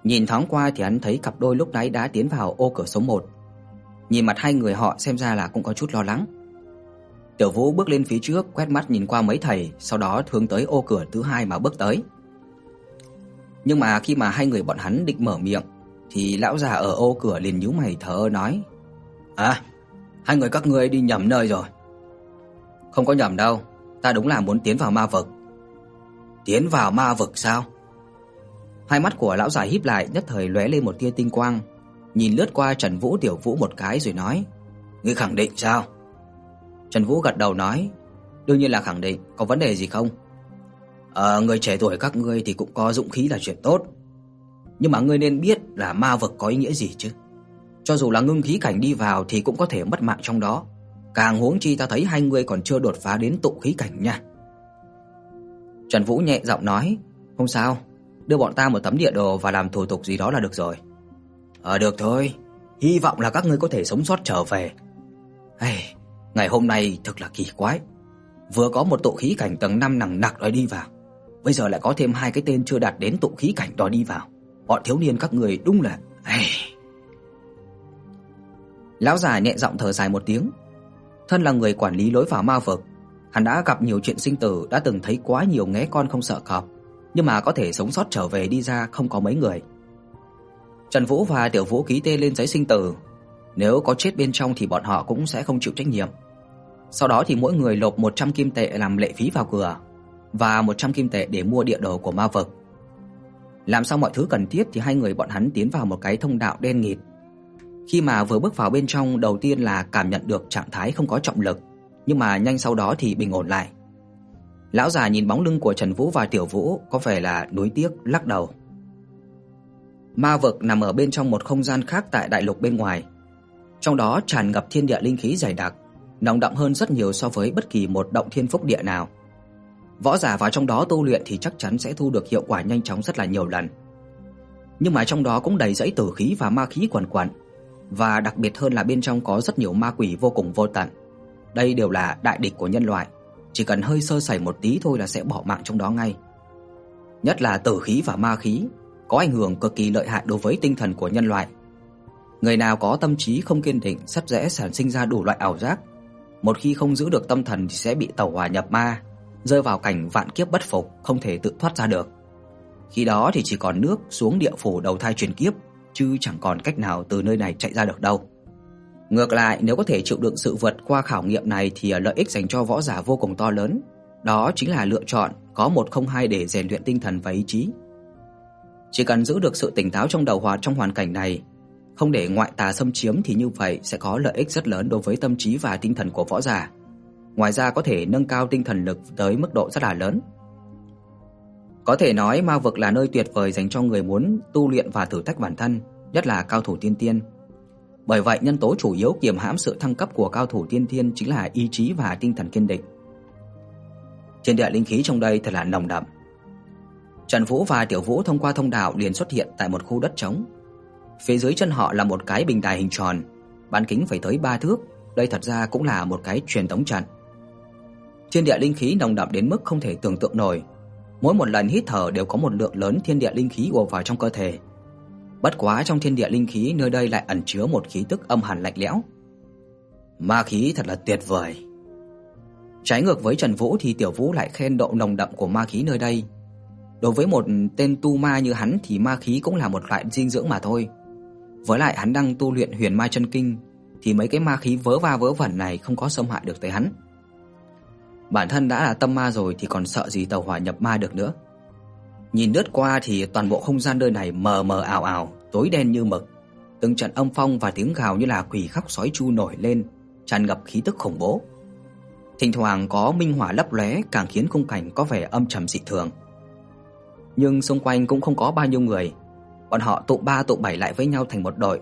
Nhìn thoáng qua thì hắn thấy cặp đôi lúc nãy đã tiến vào ô cửa số 1. Nhìn mặt hai người họ xem ra là cũng có chút lo lắng. Tiểu Vũ bước lên phía trước, quét mắt nhìn qua mấy thầy, sau đó hướng tới ô cửa thứ hai mà bước tới. Nhưng mà khi mà hai người bọn hắn định mở miệng thì lão già ở ô cửa liền nhíu mày thở nói: "À, hai người các ngươi đi nhầm nơi rồi." "Không có nhầm đâu, ta đúng là muốn tiến vào ma vực." "Tiến vào ma vực sao?" Hai mắt của lão già híp lại, nhất thời lóe lên một tia tinh quang, nhìn lướt qua Trần Vũ Tiểu Vũ một cái rồi nói: "Ngươi khẳng định sao?" Trần Vũ gật đầu nói: "Đương nhiên là khẳng định, có vấn đề gì không?" "Ờ, người trẻ tuổi các ngươi thì cũng có dũng khí là chuyện tốt, nhưng mà ngươi nên biết là ma vực có ý nghĩa gì chứ. Cho dù là ngưng khí cảnh đi vào thì cũng có thể mất mạng trong đó, càng huống chi ta thấy hai người còn chưa đột phá đến tụ khí cảnh nha." Trần Vũ nhẹ giọng nói: "Không sao, đưa bọn ta một tấm địa đồ và làm thủ tục gì đó là được rồi." "Ờ được thôi, hy vọng là các ngươi có thể sống sót trở về." Hey, ngày hôm nay thật là kỳ quái. Vừa có một tụ khí cảnh tầng 5 nặng nặc đòi đi vào, bây giờ lại có thêm hai cái tên chưa đạt đến tụ khí cảnh đòi đi vào. Bọn thiếu niên các người đúng là ai. Lão già nhẹ giọng thở dài một tiếng. Thân là người quản lý lối vào ma vực, hắn đã gặp nhiều chuyện sinh tử, đã từng thấy quá nhiều ngé con không sợ cọp, nhưng mà có thể sống sót trở về đi ra không có mấy người. Trần Vũ và Tiểu Vũ ký tên lên giấy sinh tử. Nếu có chết bên trong thì bọn họ cũng sẽ không chịu trách nhiệm. Sau đó thì mỗi người nộp 100 kim tệ làm lệ phí vào cửa và 100 kim tệ để mua địa đồ của ma vực. Làm xong mọi thứ cần thiết thì hai người bọn hắn tiến vào một cái thông đạo đen nghịt. Khi mà vừa bước vào bên trong, đầu tiên là cảm nhận được trạng thái không có trọng lực, nhưng mà nhanh sau đó thì bình ổn lại. Lão già nhìn bóng lưng của Trần Vũ và Tiểu Vũ có vẻ là nuối tiếc lắc đầu. Ma vực nằm ở bên trong một không gian khác tại đại lục bên ngoài. Trong đó tràn ngập thiên địa linh khí dày đặc, nồng đậm hơn rất nhiều so với bất kỳ một động thiên phúc địa nào. Võ giả vào trong đó tu luyện thì chắc chắn sẽ thu được hiệu quả nhanh chóng rất là nhiều lần. Nhưng mà trong đó cũng đầy rẫy tử khí và ma khí quằn quật và đặc biệt hơn là bên trong có rất nhiều ma quỷ vô cùng vô tận. Đây đều là đại địch của nhân loại, chỉ cần hơi sơ sẩy một tí thôi là sẽ bỏ mạng trong đó ngay. Nhất là tử khí và ma khí có ảnh hưởng cực kỳ lợi hại đối với tinh thần của nhân loại. Người nào có tâm trí không kiên định rất dễ sản sinh ra đủ loại ảo giác. Một khi không giữ được tâm thần thì sẽ bị tẩu hỏa nhập ma, rơi vào cảnh vạn kiếp bất phục, không thể tự thoát ra được. Khi đó thì chỉ còn nước xuống địa phủ đầu thai chuyển kiếp, chứ chẳng còn cách nào từ nơi này chạy ra được đâu. Ngược lại, nếu có thể chịu đựng sự vượt qua khảo nghiệm này thì lợi ích dành cho võ giả vô cùng to lớn. Đó chính là lựa chọn có một không hai để rèn luyện tinh thần và ý chí. Chỉ cần giữ được sự tỉnh táo trong đầu hoạt trong hoàn cảnh này, không để ngoại tà xâm chiếm thì như vậy sẽ có lợi ích rất lớn đối với tâm trí và tinh thần của võ giả. Ngoài ra có thể nâng cao tinh thần lực tới mức độ rất là lớn. Có thể nói ma vực là nơi tuyệt vời dành cho người muốn tu luyện và thử thách bản thân, nhất là cao thủ tiên tiên. Bởi vậy nhân tố chủ yếu kiềm hãm sự thăng cấp của cao thủ tiên tiên chính là ý chí và tinh thần kiên định. Trên địa linh khí trong đây thật là nồng đậm. Trần Vũ và Tiểu Vũ thông qua thông đạo liền xuất hiện tại một khu đất trống. Phía dưới chân họ là một cái bình đài hình tròn, bán kính phải tới 3 thước, đây thật ra cũng là một cái truyền tống trận. Thiên địa linh khí nồng đậm đến mức không thể tưởng tượng nổi. Mỗi một lần hít thở đều có một lượng lớn thiên địa linh khí ùa vào trong cơ thể. Bất quá trong thiên địa linh khí, nơi đây lại ẩn chứa một khí tức âm hàn lạnh lẽo. Ma khí thật là tuyệt vời. Trái ngược với Trần Vũ thì Tiểu Vũ lại khen độ nồng đậm của ma khí nơi đây. Đối với một tên tu ma như hắn thì ma khí cũng là một loại dinh dưỡng mà thôi. Với lại hắn đang tu luyện Huyền Ma chân kinh, thì mấy cái ma khí vớ va vớ vẩn này không có xâm hại được tới hắn. Bản thân đã là tâm ma rồi thì còn sợ gì tàu hỏa nhập ma được nữa. Nhìn lướt qua thì toàn bộ không gian nơi này mờ mờ ảo ảo, tối đen như mực. Từng trận âm phong và tiếng gào như là quỷ khóc sói chu nổi lên, tràn ngập khí tức khủng bố. Thỉnh thoảng có minh hỏa lấp lóe càng khiến khung cảnh có vẻ âm trầm dị thường. Nhưng xung quanh cũng không có bao nhiêu người. Bọn họ tụ ba tụ bảy lại với nhau thành một đội,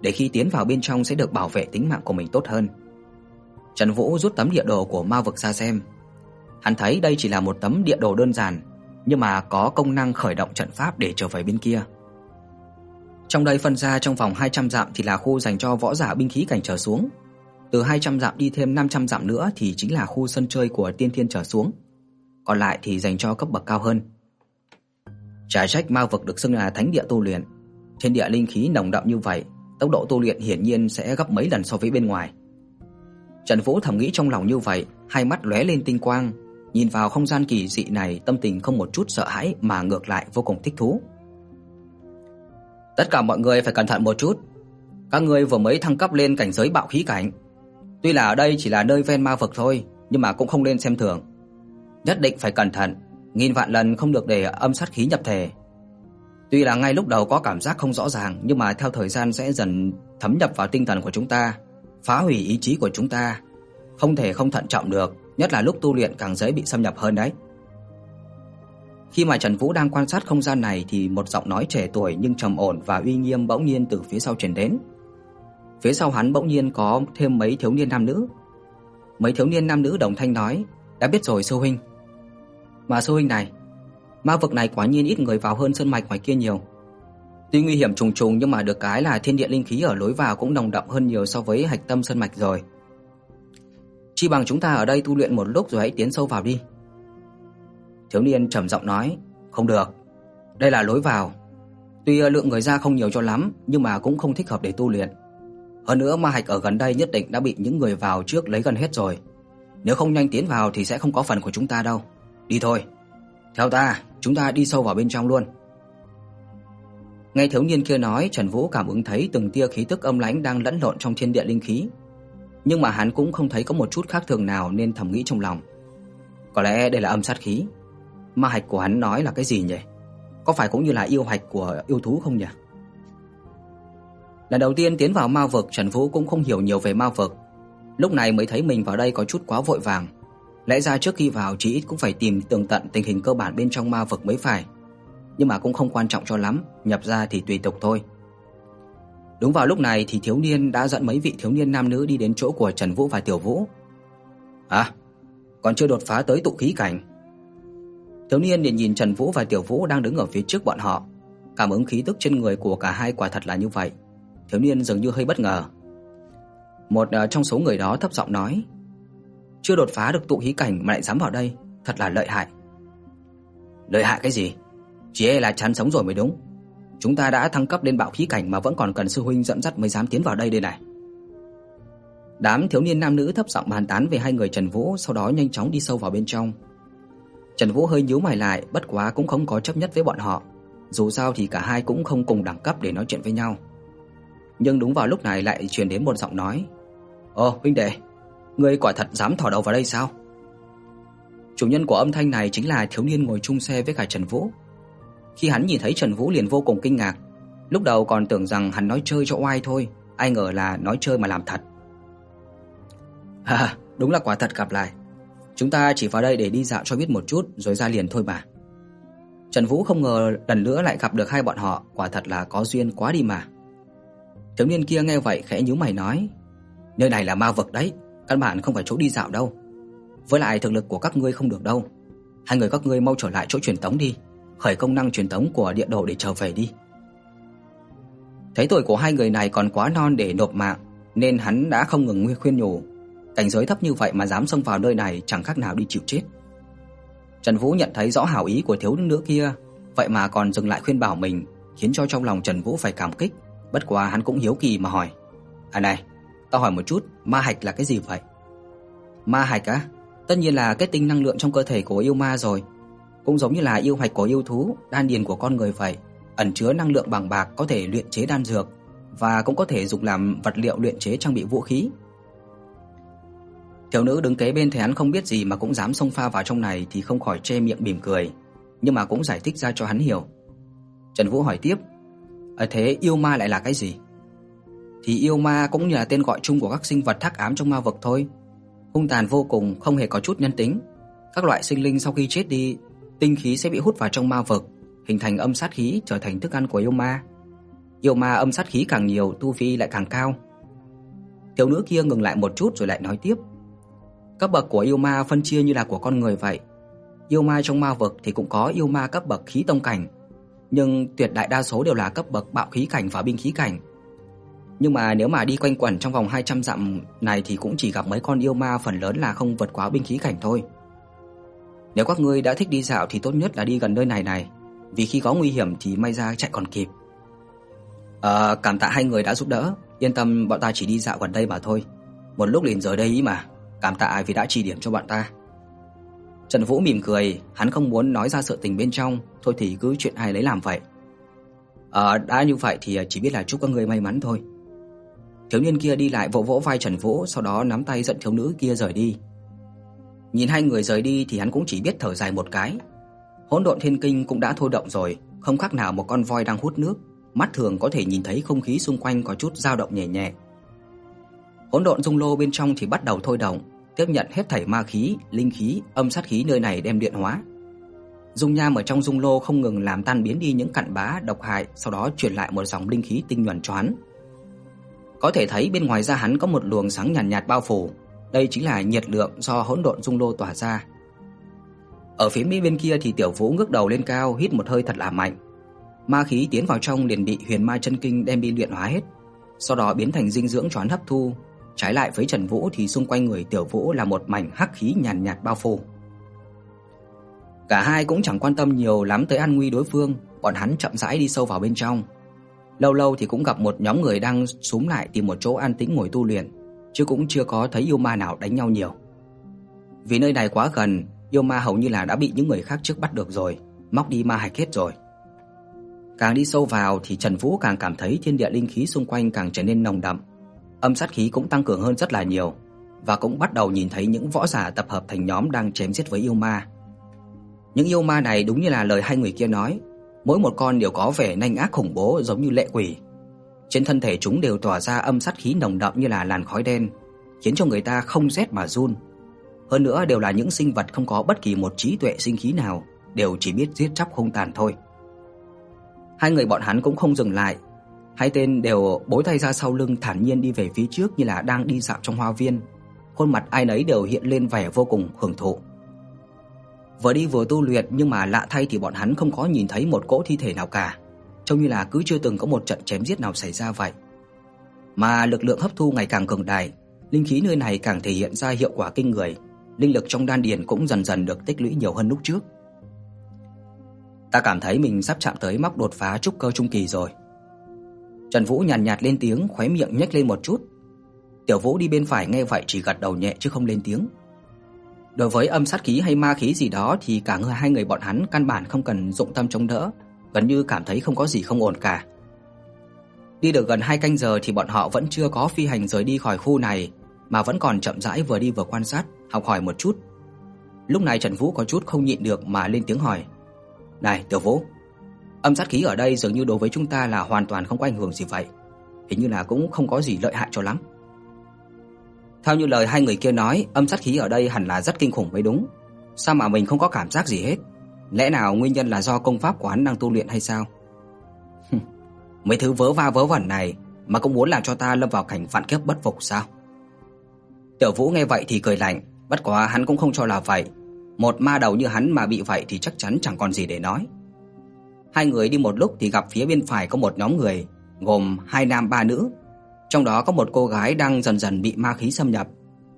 để khi tiến vào bên trong sẽ được bảo vệ tính mạng của mình tốt hơn. Trần Vũ rút tấm địa đồ của ma vực ra xem. Hắn thấy đây chỉ là một tấm địa đồ đơn giản, nhưng mà có công năng khởi động trận pháp để trở về bên kia. Trong đây phân ra trong vòng 200 dặm thì là khu dành cho võ giả binh khí cảnh trở xuống. Từ 200 dặm đi thêm 500 dặm nữa thì chính là khu sân chơi của tiên thiên trở xuống. Còn lại thì dành cho cấp bậc cao hơn. Trái trách ma vực được xưng là thánh địa tu luyện, trên địa linh khí nồng đậm như vậy, tốc độ tu luyện hiển nhiên sẽ gấp mấy lần so với bên ngoài. Trần Vũ thầm nghĩ trong lòng như vậy, hai mắt lóe lên tinh quang, nhìn vào không gian kỳ dị này, tâm tình không một chút sợ hãi mà ngược lại vô cùng thích thú. Tất cả mọi người phải cẩn thận một chút. Các ngươi vừa mới thăng cấp lên cảnh giới bạo khí cảnh. Tuy là ở đây chỉ là nơi ven ma vực thôi, nhưng mà cũng không nên xem thường. Nhất định phải cẩn thận, nghìn vạn lần không được để âm sát khí nhập thể. Tuy là ngay lúc đầu có cảm giác không rõ ràng, nhưng mà theo thời gian sẽ dần thấm nhập vào tinh thần của chúng ta, phá hủy ý chí của chúng ta, không thể không thận trọng được, nhất là lúc tu luyện càng dễ bị xâm nhập hơn đấy. Khi mà Trần Vũ đang quan sát không gian này thì một giọng nói trẻ tuổi nhưng trầm ổn và uy nghiêm bỗng nhiên từ phía sau truyền đến. Phía sau hắn bỗng nhiên có thêm mấy thiếu niên nam nữ. Mấy thiếu niên nam nữ đồng thanh nói: "Đã biết rồi sư huynh." Mà sư huynh này, ma vực này quả nhiên ít người vào hơn sơn mạch ngoài kia nhiều. Tuy nguy hiểm trùng trùng nhưng mà được cái là thiên địa linh khí ở lối vào cũng nồng đậm hơn nhiều so với hạch tâm sơn mạch rồi. Chi bằng chúng ta ở đây tu luyện một lúc rồi hãy tiến sâu vào đi. Thiếu niên trầm giọng nói, "Không được. Đây là lối vào. Tuy lượng người ra không nhiều cho lắm, nhưng mà cũng không thích hợp để tu luyện. Hơn nữa ma hạch ở gần đây nhất định đã bị những người vào trước lấy gần hết rồi. Nếu không nhanh tiến vào thì sẽ không có phần của chúng ta đâu. Đi thôi. Theo ta, chúng ta đi sâu vào bên trong luôn." Nghe thiếu niên kia nói, Trần Vũ cảm ứng thấy từng tia khí tức âm lãnh đang lẫn lộn trong thiên địa linh khí. Nhưng mà hắn cũng không thấy có một chút khác thường nào nên thầm nghĩ trong lòng. Có lẽ đây là âm sát khí. Ma hạch của hắn nói là cái gì nhỉ? Có phải cũng như là yêu hạch của yêu thú không nhỉ? Lần đầu tiên tiến vào ma vực, Trần Vũ cũng không hiểu nhiều về ma vực. Lúc này mới thấy mình vào đây có chút quá vội vàng. Lẽ ra trước khi vào chỉ ít cũng phải tìm tường tận tình hình cơ bản bên trong ma vực mới phải. Nhưng mà cũng không quan trọng cho lắm, nhập ra thì tùy tục thôi. Đúng vào lúc này thì thiếu niên đã dẫn mấy vị thiếu niên nam nữ đi đến chỗ của Trần Vũ và Tiểu Vũ. "À, còn chưa đột phá tới tụ khí cảnh." Thiếu niên liền nhìn Trần Vũ và Tiểu Vũ đang đứng ở phía trước bọn họ, cảm ứng khí tức trên người của cả hai quả thật là như vậy. Thiếu niên dường như hơi bất ngờ. Một ờ, trong số người đó thấp giọng nói: "Chưa đột phá được tụ khí cảnh mà lại dám vào đây, thật là lợi hại." "Lợi hại cái gì? Chỉ e là chán sống rồi mới đúng." Chúng ta đã thăng cấp đến bạo khí cảnh mà vẫn còn cần sư huynh dẫn dắt mới dám tiến vào đây đây này. Đám thiếu niên nam nữ thấp giọng bàn tán về hai người Trần Vũ, sau đó nhanh chóng đi sâu vào bên trong. Trần Vũ hơi nhíu mày lại, bất quá cũng không có chấp nhất với bọn họ, dù sao thì cả hai cũng không cùng đẳng cấp để nói chuyện với nhau. Nhưng đúng vào lúc này lại truyền đến một giọng nói: "Ồ, huynh đệ, ngươi quả thật dám thò đầu vào đây sao?" Chủ nhân của âm thanh này chính là thiếu niên ngồi chung xe với cả Trần Vũ. Khi hắn nhìn thấy Trần Vũ liền vô cùng kinh ngạc, lúc đầu còn tưởng rằng hắn nói chơi cho oai thôi, ai ngờ là nói chơi mà làm thật. Ha, đúng là quả thật gặp lại. Chúng ta chỉ vào đây để đi dạo cho biết một chút rồi ra liền thôi mà. Trần Vũ không ngờ lần nữa lại gặp được hai bọn họ, quả thật là có duyên quá đi mà. Thiếu niên kia nghe vậy khẽ nhíu mày nói: "Nơi này là ma vực đấy, căn bản không phải chỗ đi dạo đâu. Với lại thực lực của các ngươi không được đâu. Hai người các ngươi mau trở lại chỗ truyền tống đi." Khởi công năng truyền tống của địa đồ để trở về đi. Thấy tuổi của hai người này còn quá non để nộp mạng, nên hắn đã không ngừng khuyên nhủ, cảnh giới thấp như vậy mà dám xông vào nơi này chẳng khác nào đi chịu chết. Trần Vũ nhận thấy rõ hảo ý của thiếu nữ kia, vậy mà còn dừng lại khuyên bảo mình, khiến cho trong lòng Trần Vũ phải cảm kích, bất quá hắn cũng hiếu kỳ mà hỏi: "À này, tao hỏi một chút, ma hạch là cái gì vậy?" Ma hạch á? Tất nhiên là kết tinh năng lượng trong cơ thể của yêu ma rồi, cũng giống như là yêu hạch của yêu thú, đan điền của con người vậy, ẩn chứa năng lượng bằng bạc có thể luyện chế đan dược và cũng có thể dùng làm vật liệu luyện chế trang bị vũ khí. Thiếu nữ đứng kế bên thấy hắn không biết gì mà cũng dám xông pha vào trong này thì không khỏi che miệng mỉm cười, nhưng mà cũng giải thích ra cho hắn hiểu. Trần Vũ hỏi tiếp: "Ở thế yêu ma lại là cái gì?" Thì yêu ma cũng như là tên gọi chung của các sinh vật thắc ám trong ma vực thôi, hung tàn vô cùng, không hề có chút nhân tính. Các loại sinh linh sau khi chết đi tinh khí sẽ bị hút vào trong ma vực, hình thành âm sát khí trở thành thức ăn của yêu ma. Yêu ma âm sát khí càng nhiều, tu vi lại càng cao. Thiếu nữ kia ngừng lại một chút rồi lại nói tiếp. Cấp bậc của yêu ma phân chia như là của con người vậy. Yêu ma trong ma vực thì cũng có yêu ma cấp bậc khí tông cảnh, nhưng tuyệt đại đa số đều là cấp bậc bạo khí cảnh và binh khí cảnh. Nhưng mà nếu mà đi quanh quẩn trong vòng 200 dặm này thì cũng chỉ gặp mấy con yêu ma phần lớn là không vượt quá binh khí cảnh thôi. Nếu các ngươi đã thích đi dạo thì tốt nhất là đi gần nơi này này, vì khi có nguy hiểm thì may ra chạy còn kịp. Ờ, cảm tạ hai người đã giúp đỡ, yên tâm bọn ta chỉ đi dạo gần đây mà thôi. Một lúc liền rời đây ý mà, cảm tạ vì đã chỉ điểm cho bọn ta. Trần Vũ mỉm cười, hắn không muốn nói ra sự tình bên trong, thôi thì cứ chuyện hay lấy làm vậy. Ờ, đã như vậy thì chỉ biết là chúc các ngươi may mắn thôi. Thiếu niên kia đi lại vỗ vỗ vai Trần Vũ, sau đó nắm tay dẫn thiếu nữ kia rời đi. Nhìn hai người rời đi thì hắn cũng chỉ biết thở dài một cái. Hỗn độn thiên kinh cũng đã thôi động rồi, không khác nào một con voi đang hút nước, mắt thường có thể nhìn thấy không khí xung quanh có chút dao động nhẹ nhẹ. Hỗn độn dung lô bên trong thì bắt đầu thôi động, tiếp nhận hết thảy ma khí, linh khí, âm sát khí nơi này đem điện hóa. Dung nham ở trong dung lô không ngừng làm tan biến đi những cặn bã độc hại, sau đó truyền lại một dòng linh khí tinh nhuần choán. Có thể thấy bên ngoài da hắn có một luồng sáng nhàn nhạt, nhạt bao phủ, đây chính là nhiệt lượng do hỗn độn dung lô tỏa ra. Ở phía mỹ bên kia thì Tiểu Vũ ngước đầu lên cao, hít một hơi thật là mạnh. Ma khí tiến vào trong liền bị Huyền Ma chân kinh đem đi luyện hóa hết, sau đó biến thành dinh dưỡng choán hấp thu. Trái lại với Trần Vũ thì xung quanh người Tiểu Vũ là một mảnh hắc khí nhàn nhạt, nhạt bao phủ. Cả hai cũng chẳng quan tâm nhiều lắm tới an nguy đối phương, bọn hắn chậm rãi đi sâu vào bên trong. Lâu lâu thì cũng gặp một nhóm người đang xúm lại tìm một chỗ an tĩnh ngồi tu luyện chứ cũng chưa có thấy yêu ma nào đánh nhau nhiều. Vì nơi này quá gần, yêu ma hầu như là đã bị những người khác trước bắt được rồi, móc đi ma hạch hết rồi. Càng đi sâu vào thì Trần Vũ càng cảm thấy thiên địa linh khí xung quanh càng trở nên nồng đậm, âm sát khí cũng tăng cường hơn rất là nhiều và cũng bắt đầu nhìn thấy những võ giả tập hợp thành nhóm đang chém giết với yêu ma. Những yêu ma này đúng như là lời hai người kia nói, mỗi một con đều có vẻ nhanh ác khủng bố giống như lệ quỷ. Trên thân thể chúng đều tỏa ra âm sát khí nồng đậm như là làn khói đen, khiến cho người ta không rét mà run. Hơn nữa đều là những sinh vật không có bất kỳ một trí tuệ sinh khí nào, đều chỉ biết giết chóc hung tàn thôi. Hai người bọn hắn cũng không dừng lại, hai tên đều bối tay ra sau lưng thản nhiên đi về phía trước như là đang đi dạo trong hoa viên. Khuôn mặt ai nấy đều hiện lên vẻ vô cùng hưởng thụ. Vừa đi vừa tu luyện nhưng mà lạ thay thì bọn hắn không có nhìn thấy một cỗ thi thể nào cả, trông như là cứ chưa từng có một trận chém giết nào xảy ra vậy. Mà lực lượng hấp thu ngày càng cường đại, linh khí nơi này càng thể hiện ra hiệu quả kinh người, linh lực trong đan điền cũng dần dần được tích lũy nhiều hơn lúc trước. Ta cảm thấy mình sắp chạm tới mốc đột phá trúc cơ trung kỳ rồi. Trần Vũ nhàn nhạt, nhạt lên tiếng, khóe miệng nhếch lên một chút. Tiểu Vũ đi bên phải nghe vậy chỉ gật đầu nhẹ chứ không lên tiếng. Đối với âm sát khí hay ma khí gì đó thì cả người hai người bọn hắn căn bản không cần dụng tâm chống đỡ, gần như cảm thấy không có gì không ổn cả. Đi được gần 2 canh giờ thì bọn họ vẫn chưa có phi hành rời đi khỏi khu này, mà vẫn còn chậm rãi vừa đi vừa quan sát, học hỏi một chút. Lúc này Trần Vũ có chút không nhịn được mà lên tiếng hỏi: "Này, Tiểu Vũ, âm sát khí ở đây dường như đối với chúng ta là hoàn toàn không có ảnh hưởng gì vậy, hình như là cũng không có gì lợi hại cho lắm." Theo như lời hai người kia nói, âm sát khí ở đây hẳn là rất kinh khủng mới đúng. Sao mà mình không có cảm giác gì hết? Lẽ nào nguyên nhân là do công pháp của hắn đang tu luyện hay sao? Mấy thứ vớ va vớ vẩn này mà cũng muốn làm cho ta lâm vào cảnh phản kiếp bất phục sao? Tiểu Vũ nghe vậy thì cười lạnh, bất quá hắn cũng không cho là vậy. Một ma đầu như hắn mà bị vậy thì chắc chắn chẳng còn gì để nói. Hai người đi một lúc thì gặp phía bên phải có một nhóm người, gồm hai nam ba nữ, trong đó có một cô gái đang dần dần bị ma khí xâm nhập,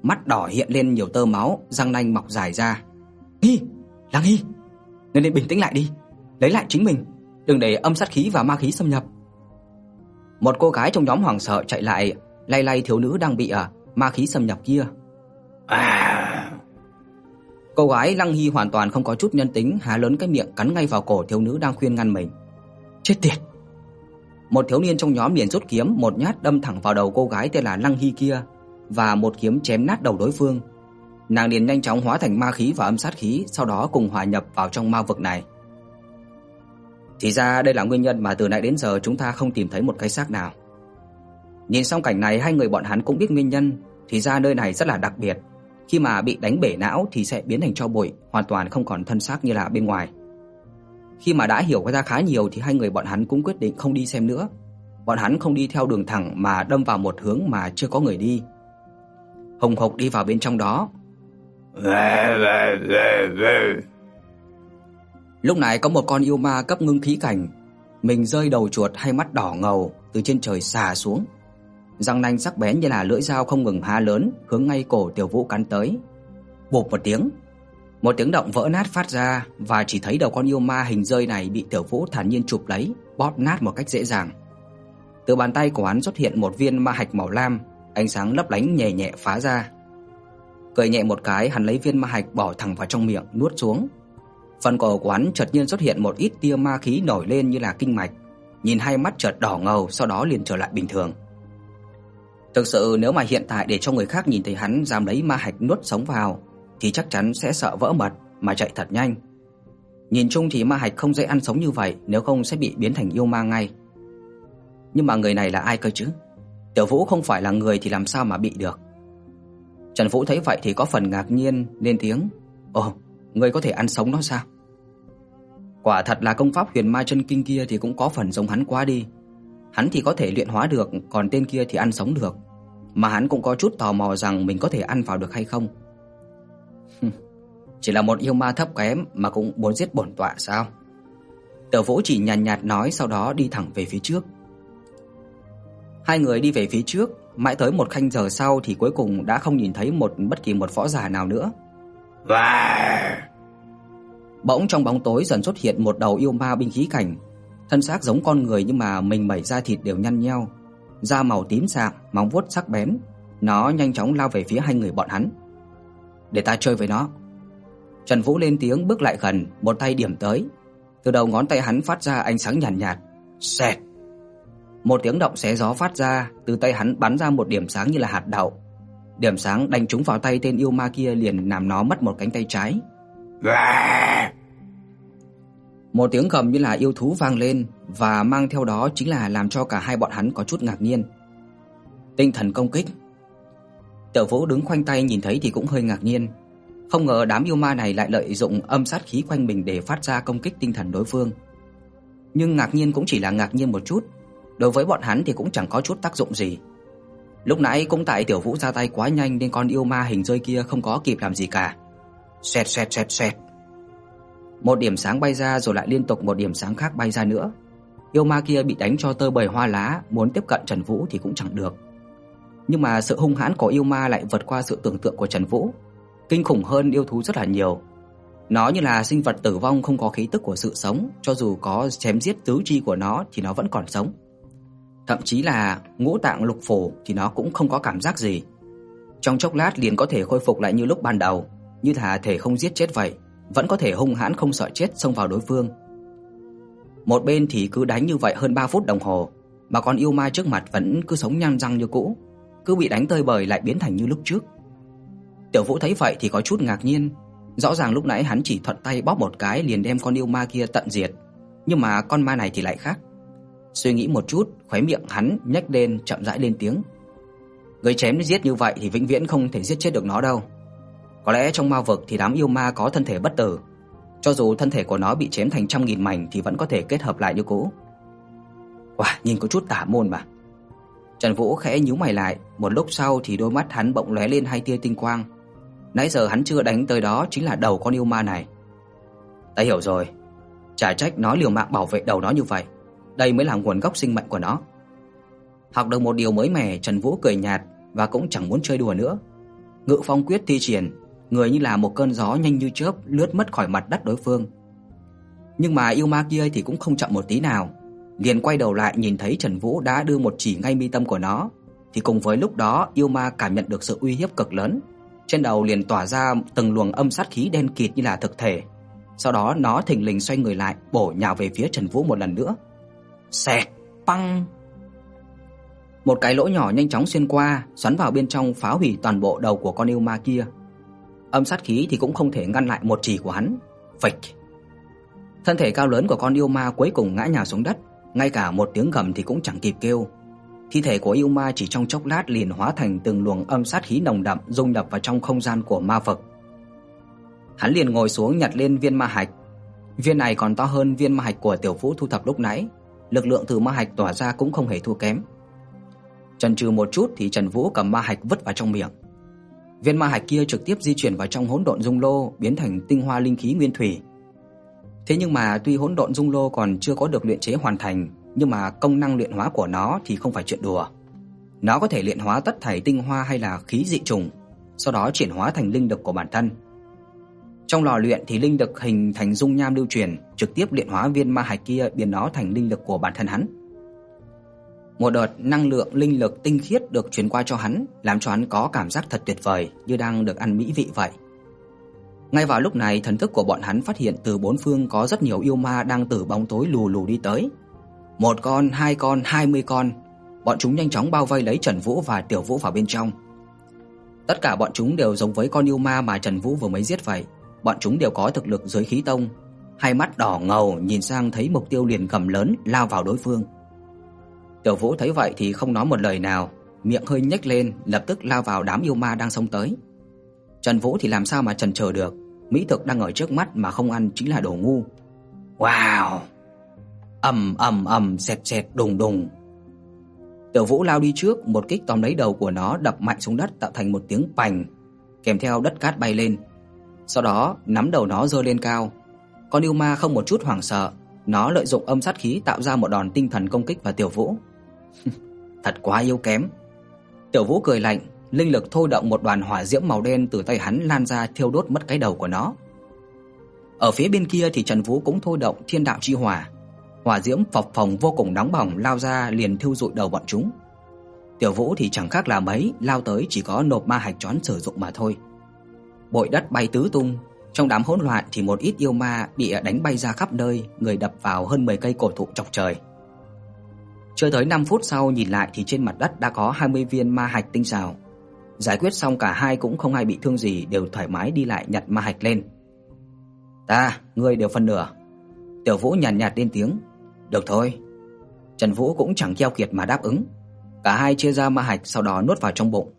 mắt đỏ hiện lên nhiều tơ máu, răng nanh mọc dài ra. "Hi, Lăng Hi, ngươi nên bình tĩnh lại đi, lấy lại chính mình, đừng để âm sát khí và ma khí xâm nhập." Một cô gái trong nhóm hoảng sợ chạy lại, lay lay thiếu nữ đang bị à ma khí xâm nhập kia. À. Cô gái Lăng Hi hoàn toàn không có chút nhân tính, há lớn cái miệng cắn ngay vào cổ thiếu nữ đang khuyên ngăn mình. Chết tiệt. Một thiếu niên trong nhóm liền rút kiếm, một nhát đâm thẳng vào đầu cô gái tên là Lăng Hi kia và một kiếm chém nát đầu đối phương. Nàng liền nhanh chóng hóa thành ma khí và âm sát khí, sau đó cùng hòa nhập vào trong ma vực này. Thì ra đây là nguyên nhân mà từ nãy đến giờ chúng ta không tìm thấy một cái xác nào. Nhìn xong cảnh này, hai người bọn hắn cũng biết nguyên nhân, thì ra nơi này rất là đặc biệt. Khi mà bị đánh bể não thì sẽ biến thành tro bụi, hoàn toàn không còn thân xác như là bên ngoài. Khi mà đã hiểu ra khá nhiều thì hai người bọn hắn cũng quyết định không đi xem nữa. Bọn hắn không đi theo đường thẳng mà đâm vào một hướng mà chưa có người đi. Hồng Hộc đi vào bên trong đó. Lúc này có một con yêu ma cấp ngưng khí cảnh, mình rơi đầu chuột hay mắt đỏ ngầu từ trên trời xà xuống. Răng nanh sắc bén như là lưỡi dao không ngừng há lớn, hướng ngay cổ Tiểu Vũ cắn tới. Bụp một tiếng, một tiếng động vỡ nát phát ra và chỉ thấy đầu con yêu ma hình rơi này bị Tiểu Vũ thản nhiên chụp lấy, bóp nát một cách dễ dàng. Từ bàn tay của hắn xuất hiện một viên ma hạch màu lam, ánh sáng lấp lánh nhẹ nhẹ phá ra. Cười nhẹ một cái, hắn lấy viên ma hạch bỏ thẳng vào trong miệng nuốt xuống. Phần cổ của hắn chợt nhiên xuất hiện một ít tia ma khí nổi lên như là kinh mạch, nhìn hai mắt chợt đỏ ngầu, sau đó liền trở lại bình thường. Thực sự nếu mà hiện tại để cho người khác nhìn thấy hắn dám lấy ma hạch nuốt sống vào thì chắc chắn sẽ sợ vỡ mật mà chạy thật nhanh. Nhìn chung thì ma hạch không dễ ăn sống như vậy, nếu không sẽ bị biến thành yêu ma ngay. Nhưng mà người này là ai cơ chứ? Tiểu Vũ không phải là người thì làm sao mà bị được? Trần Vũ thấy vậy thì có phần ngạc nhiên lên tiếng: "Ồ, ngươi có thể ăn sống nó sao?" Quả thật là công pháp Huyền Ma chân kinh kia thì cũng có phần giống hắn quá đi. Hắn thì có thể luyện hóa được, còn tên kia thì ăn sống được. Mà hắn cũng có chút tò mò rằng mình có thể ăn vào được hay không. Chỉ là một yêu ma thấp kém mà cũng muốn giết bổn tọa sao? Tở Vũ chỉ nhàn nhạt, nhạt nói sau đó đi thẳng về phía trước. Hai người đi về phía trước, mãi tới một canh giờ sau thì cuối cùng đã không nhìn thấy một bất kỳ một võ giả nào nữa. Wow! Bỗng trong bóng tối dần xuất hiện một đầu yêu ma binh khí cảnh, thân xác giống con người nhưng mà mình mẩy da thịt đều nhăn nheo, da màu tím sạm, móng vuốt sắc bén, nó nhanh chóng lao về phía hai người bọn hắn. "Để ta chơi với nó." Trần Vũ lên tiếng bước lại gần, một tay điểm tới. Từ đầu ngón tay hắn phát ra ánh sáng nhàn nhạt, nhạt, Xẹt. Một tiếng động xé gió phát ra, từ tay hắn bắn ra một điểm sáng như là hạt đậu. Điểm sáng đánh trúng vào tay tên yêu ma kia liền làm nó mất một cánh tay trái. Một tiếng gầm như là yêu thú vang lên và mang theo đó chính là làm cho cả hai bọn hắn có chút ngạc nhiên. Tinh thần công kích. Tiểu Vũ đứng khoanh tay nhìn thấy thì cũng hơi ngạc nhiên, không ngờ đám yêu ma này lại lợi dụng âm sát khí quanh mình để phát ra công kích tinh thần đối phương. Nhưng ngạc nhiên cũng chỉ là ngạc nhiên một chút, đối với bọn hắn thì cũng chẳng có chút tác dụng gì. Lúc nãy cũng tại Tiểu Vũ ra tay quá nhanh nên con yêu ma hình rơi kia không có kịp làm gì cả. Xoẹt xoẹt xoẹt xoẹt. Một điểm sáng bay ra rồi lại liên tục một điểm sáng khác bay ra nữa. Yêu ma kia bị đánh cho tơ bời hoa lá, muốn tiếp cận Trần Vũ thì cũng chẳng được. Nhưng mà sự hung hãn của yêu ma lại vượt qua sự tưởng tượng của Trần Vũ, kinh khủng hơn yêu thú rất là nhiều. Nó như là sinh vật tử vong không có khí tức của sự sống, cho dù có chém giết tứ chi của nó thì nó vẫn còn sống. Thậm chí là ngũ tạng lục phủ thì nó cũng không có cảm giác gì. Trong chốc lát liền có thể khôi phục lại như lúc ban đầu, như thà thể không giết chết vậy, vẫn có thể hung hãn không sợ chết xông vào đối phương. Một bên thì cứ đánh như vậy hơn 3 phút đồng hồ, mà con yêu ma trước mặt vẫn cứ sống nhăn răng như cũ, cứ bị đánh tơi bời lại biến thành như lúc trước. Tiểu Vũ thấy vậy thì có chút ngạc nhiên, rõ ràng lúc nãy hắn chỉ thuận tay bóp một cái liền đem con yêu ma kia tận diệt, nhưng mà con ma này thì lại khác. Suy nghĩ một chút, khóe miệng hắn nhếch lên chậm rãi lên tiếng. Người chém giết như vậy thì vĩnh viễn không thể giết chết được nó đâu. Có lẽ trong ma vực thì đám yêu ma có thân thể bất tử, cho dù thân thể của nó bị chém thành trăm nghìn mảnh thì vẫn có thể kết hợp lại như cũ. Wow, nhìn có chút tà môn mà. Trần Vũ khẽ nhíu mày lại, một lúc sau thì đôi mắt hắn bỗng lóe lên hai tia tinh quang. Nãy giờ hắn chưa đánh tới đó chính là đầu con yêu ma này. Ta hiểu rồi. Chả trách nó liều mạng bảo vệ đầu nó như vậy. Đây mới là nguồn gốc sinh mệnh của nó. Học được một điều mới mẻ, Trần Vũ cười nhạt và cũng chẳng muốn chơi đùa nữa. Ngự Phong quyết thi triển, người như là một cơn gió nhanh như chớp lướt mất khỏi mặt đất đối phương. Nhưng mà yêu ma kia thì cũng không chậm một tí nào, liền quay đầu lại nhìn thấy Trần Vũ đã đưa một chỉ ngay mi tâm của nó, thì cùng với lúc đó yêu ma cảm nhận được sự uy hiếp cực lớn, trên đầu liền tỏa ra từng luồng âm sát khí đen kịt như là thực thể. Sau đó nó thình lình xoay người lại, bổ nhào về phía Trần Vũ một lần nữa. Xẹt, băng. Một cái lỗ nhỏ nhanh chóng xuyên qua, xoắn vào bên trong phá hủy toàn bộ đầu của con yêu ma kia. Âm sát khí thì cũng không thể ngăn lại một chỉ của hắn. Phịch. Thân thể cao lớn của con yêu ma cuối cùng ngã nhào xuống đất, ngay cả một tiếng gầm thì cũng chẳng kịp kêu. Thi thể của yêu ma chỉ trong chốc lát liền hóa thành từng luồng âm sát khí nồng đậm dung nhập vào trong không gian của ma vực. Hắn liền ngồi xuống nhặt lên viên ma hạch. Viên này còn to hơn viên ma hạch của Tiểu Vũ thu thập lúc nãy, lực lượng từ ma hạch tỏa ra cũng không hề thua kém. Chần chừ một chút thì Trần Vũ cầm ma hạch vứt vào trong miệng. Viên ma hạch kia trực tiếp di chuyển vào trong hỗn độn dung lô, biến thành tinh hoa linh khí nguyên thủy. Thế nhưng mà tuy hỗn độn dung lô còn chưa có được luyện chế hoàn thành, nhưng mà công năng luyện hóa của nó thì không phải chuyện đùa. Nó có thể luyện hóa tất thảy tinh hoa hay là khí dị trùng, sau đó chuyển hóa thành linh lực của bản thân. Trong lò luyện thì linh lực hình thành dung nham lưu truyền, trực tiếp luyện hóa viên ma hạch kia biến nó thành linh lực của bản thân hắn. Một đợt năng lượng linh lực tinh khiết được truyền qua cho hắn, làm cho hắn có cảm giác thật tuyệt vời, như đang được ăn mỹ vị vậy. Ngay vào lúc này, thần thức của bọn hắn phát hiện từ bốn phương có rất nhiều yêu ma đang từ bóng tối lù lù đi tới. Một con, hai con, hai mươi con, bọn chúng nhanh chóng bao vây lấy Trần Vũ và Tiểu Vũ vào bên trong. Tất cả bọn chúng đều giống với con yêu ma mà Trần Vũ vừa mới giết vậy, bọn chúng đều có thực lực dưới khí tông, hai mắt đỏ ngầu nhìn sang thấy mục tiêu liền gầm lớn lao vào đối phương. Tiểu Vũ thấy vậy thì không nói một lời nào, miệng hơi nhếch lên, lập tức lao vào đám yêu ma đang xông tới. Trần Vũ thì làm sao mà chần chờ được, mỹ thực đang ở trước mắt mà không ăn chính là đồ ngu. Wow! Ầm ầm ầm xẹt xẹt đùng đùng. Tiểu Vũ lao đi trước, một kích tóm lấy đầu của nó đập mạnh xuống đất tạo thành một tiếng bành, kèm theo đất cát bay lên. Sau đó, nắm đầu nó giơ lên cao. Con yêu ma không một chút hoảng sợ, nó lợi dụng âm sát khí tạo ra một đòn tinh thần công kích vào Tiểu Vũ. Thật quá yếu kém. Tiểu Vũ cười lạnh, linh lực thôi động một đoàn hỏa diễm màu đen từ tay hắn lan ra thiêu đốt mất cái đầu của nó. Ở phía bên kia thì Trần Vũ cũng thôi động Thiên Đạo chi hỏa. Hỏa diễm phập phồng vô cùng nóng bỏng lao ra liền thiêu rụi đầu bọn chúng. Tiểu Vũ thì chẳng khác là mấy, lao tới chỉ có nộp ma hạch trón sử dụng mà thôi. Bụi đất bay tứ tung, trong đám hỗn loạn thì một ít yêu ma bị đánh bay ra khắp nơi, người đập vào hơn 10 cây cổ thụ chọc trời. Chưa tới 5 phút sau nhìn lại thì trên mặt đất đã có 20 viên ma hạch tinh xảo. Giải quyết xong cả hai cũng không ai bị thương gì, đều thoải mái đi lại nhặt ma hạch lên. "Ta, ngươi đều phân nửa." Tiểu Vũ nhàn nhạt, nhạt lên tiếng. "Được thôi." Trần Vũ cũng chẳng keo kiệt mà đáp ứng. Cả hai chia ra ma hạch sau đó nuốt vào trong bụng.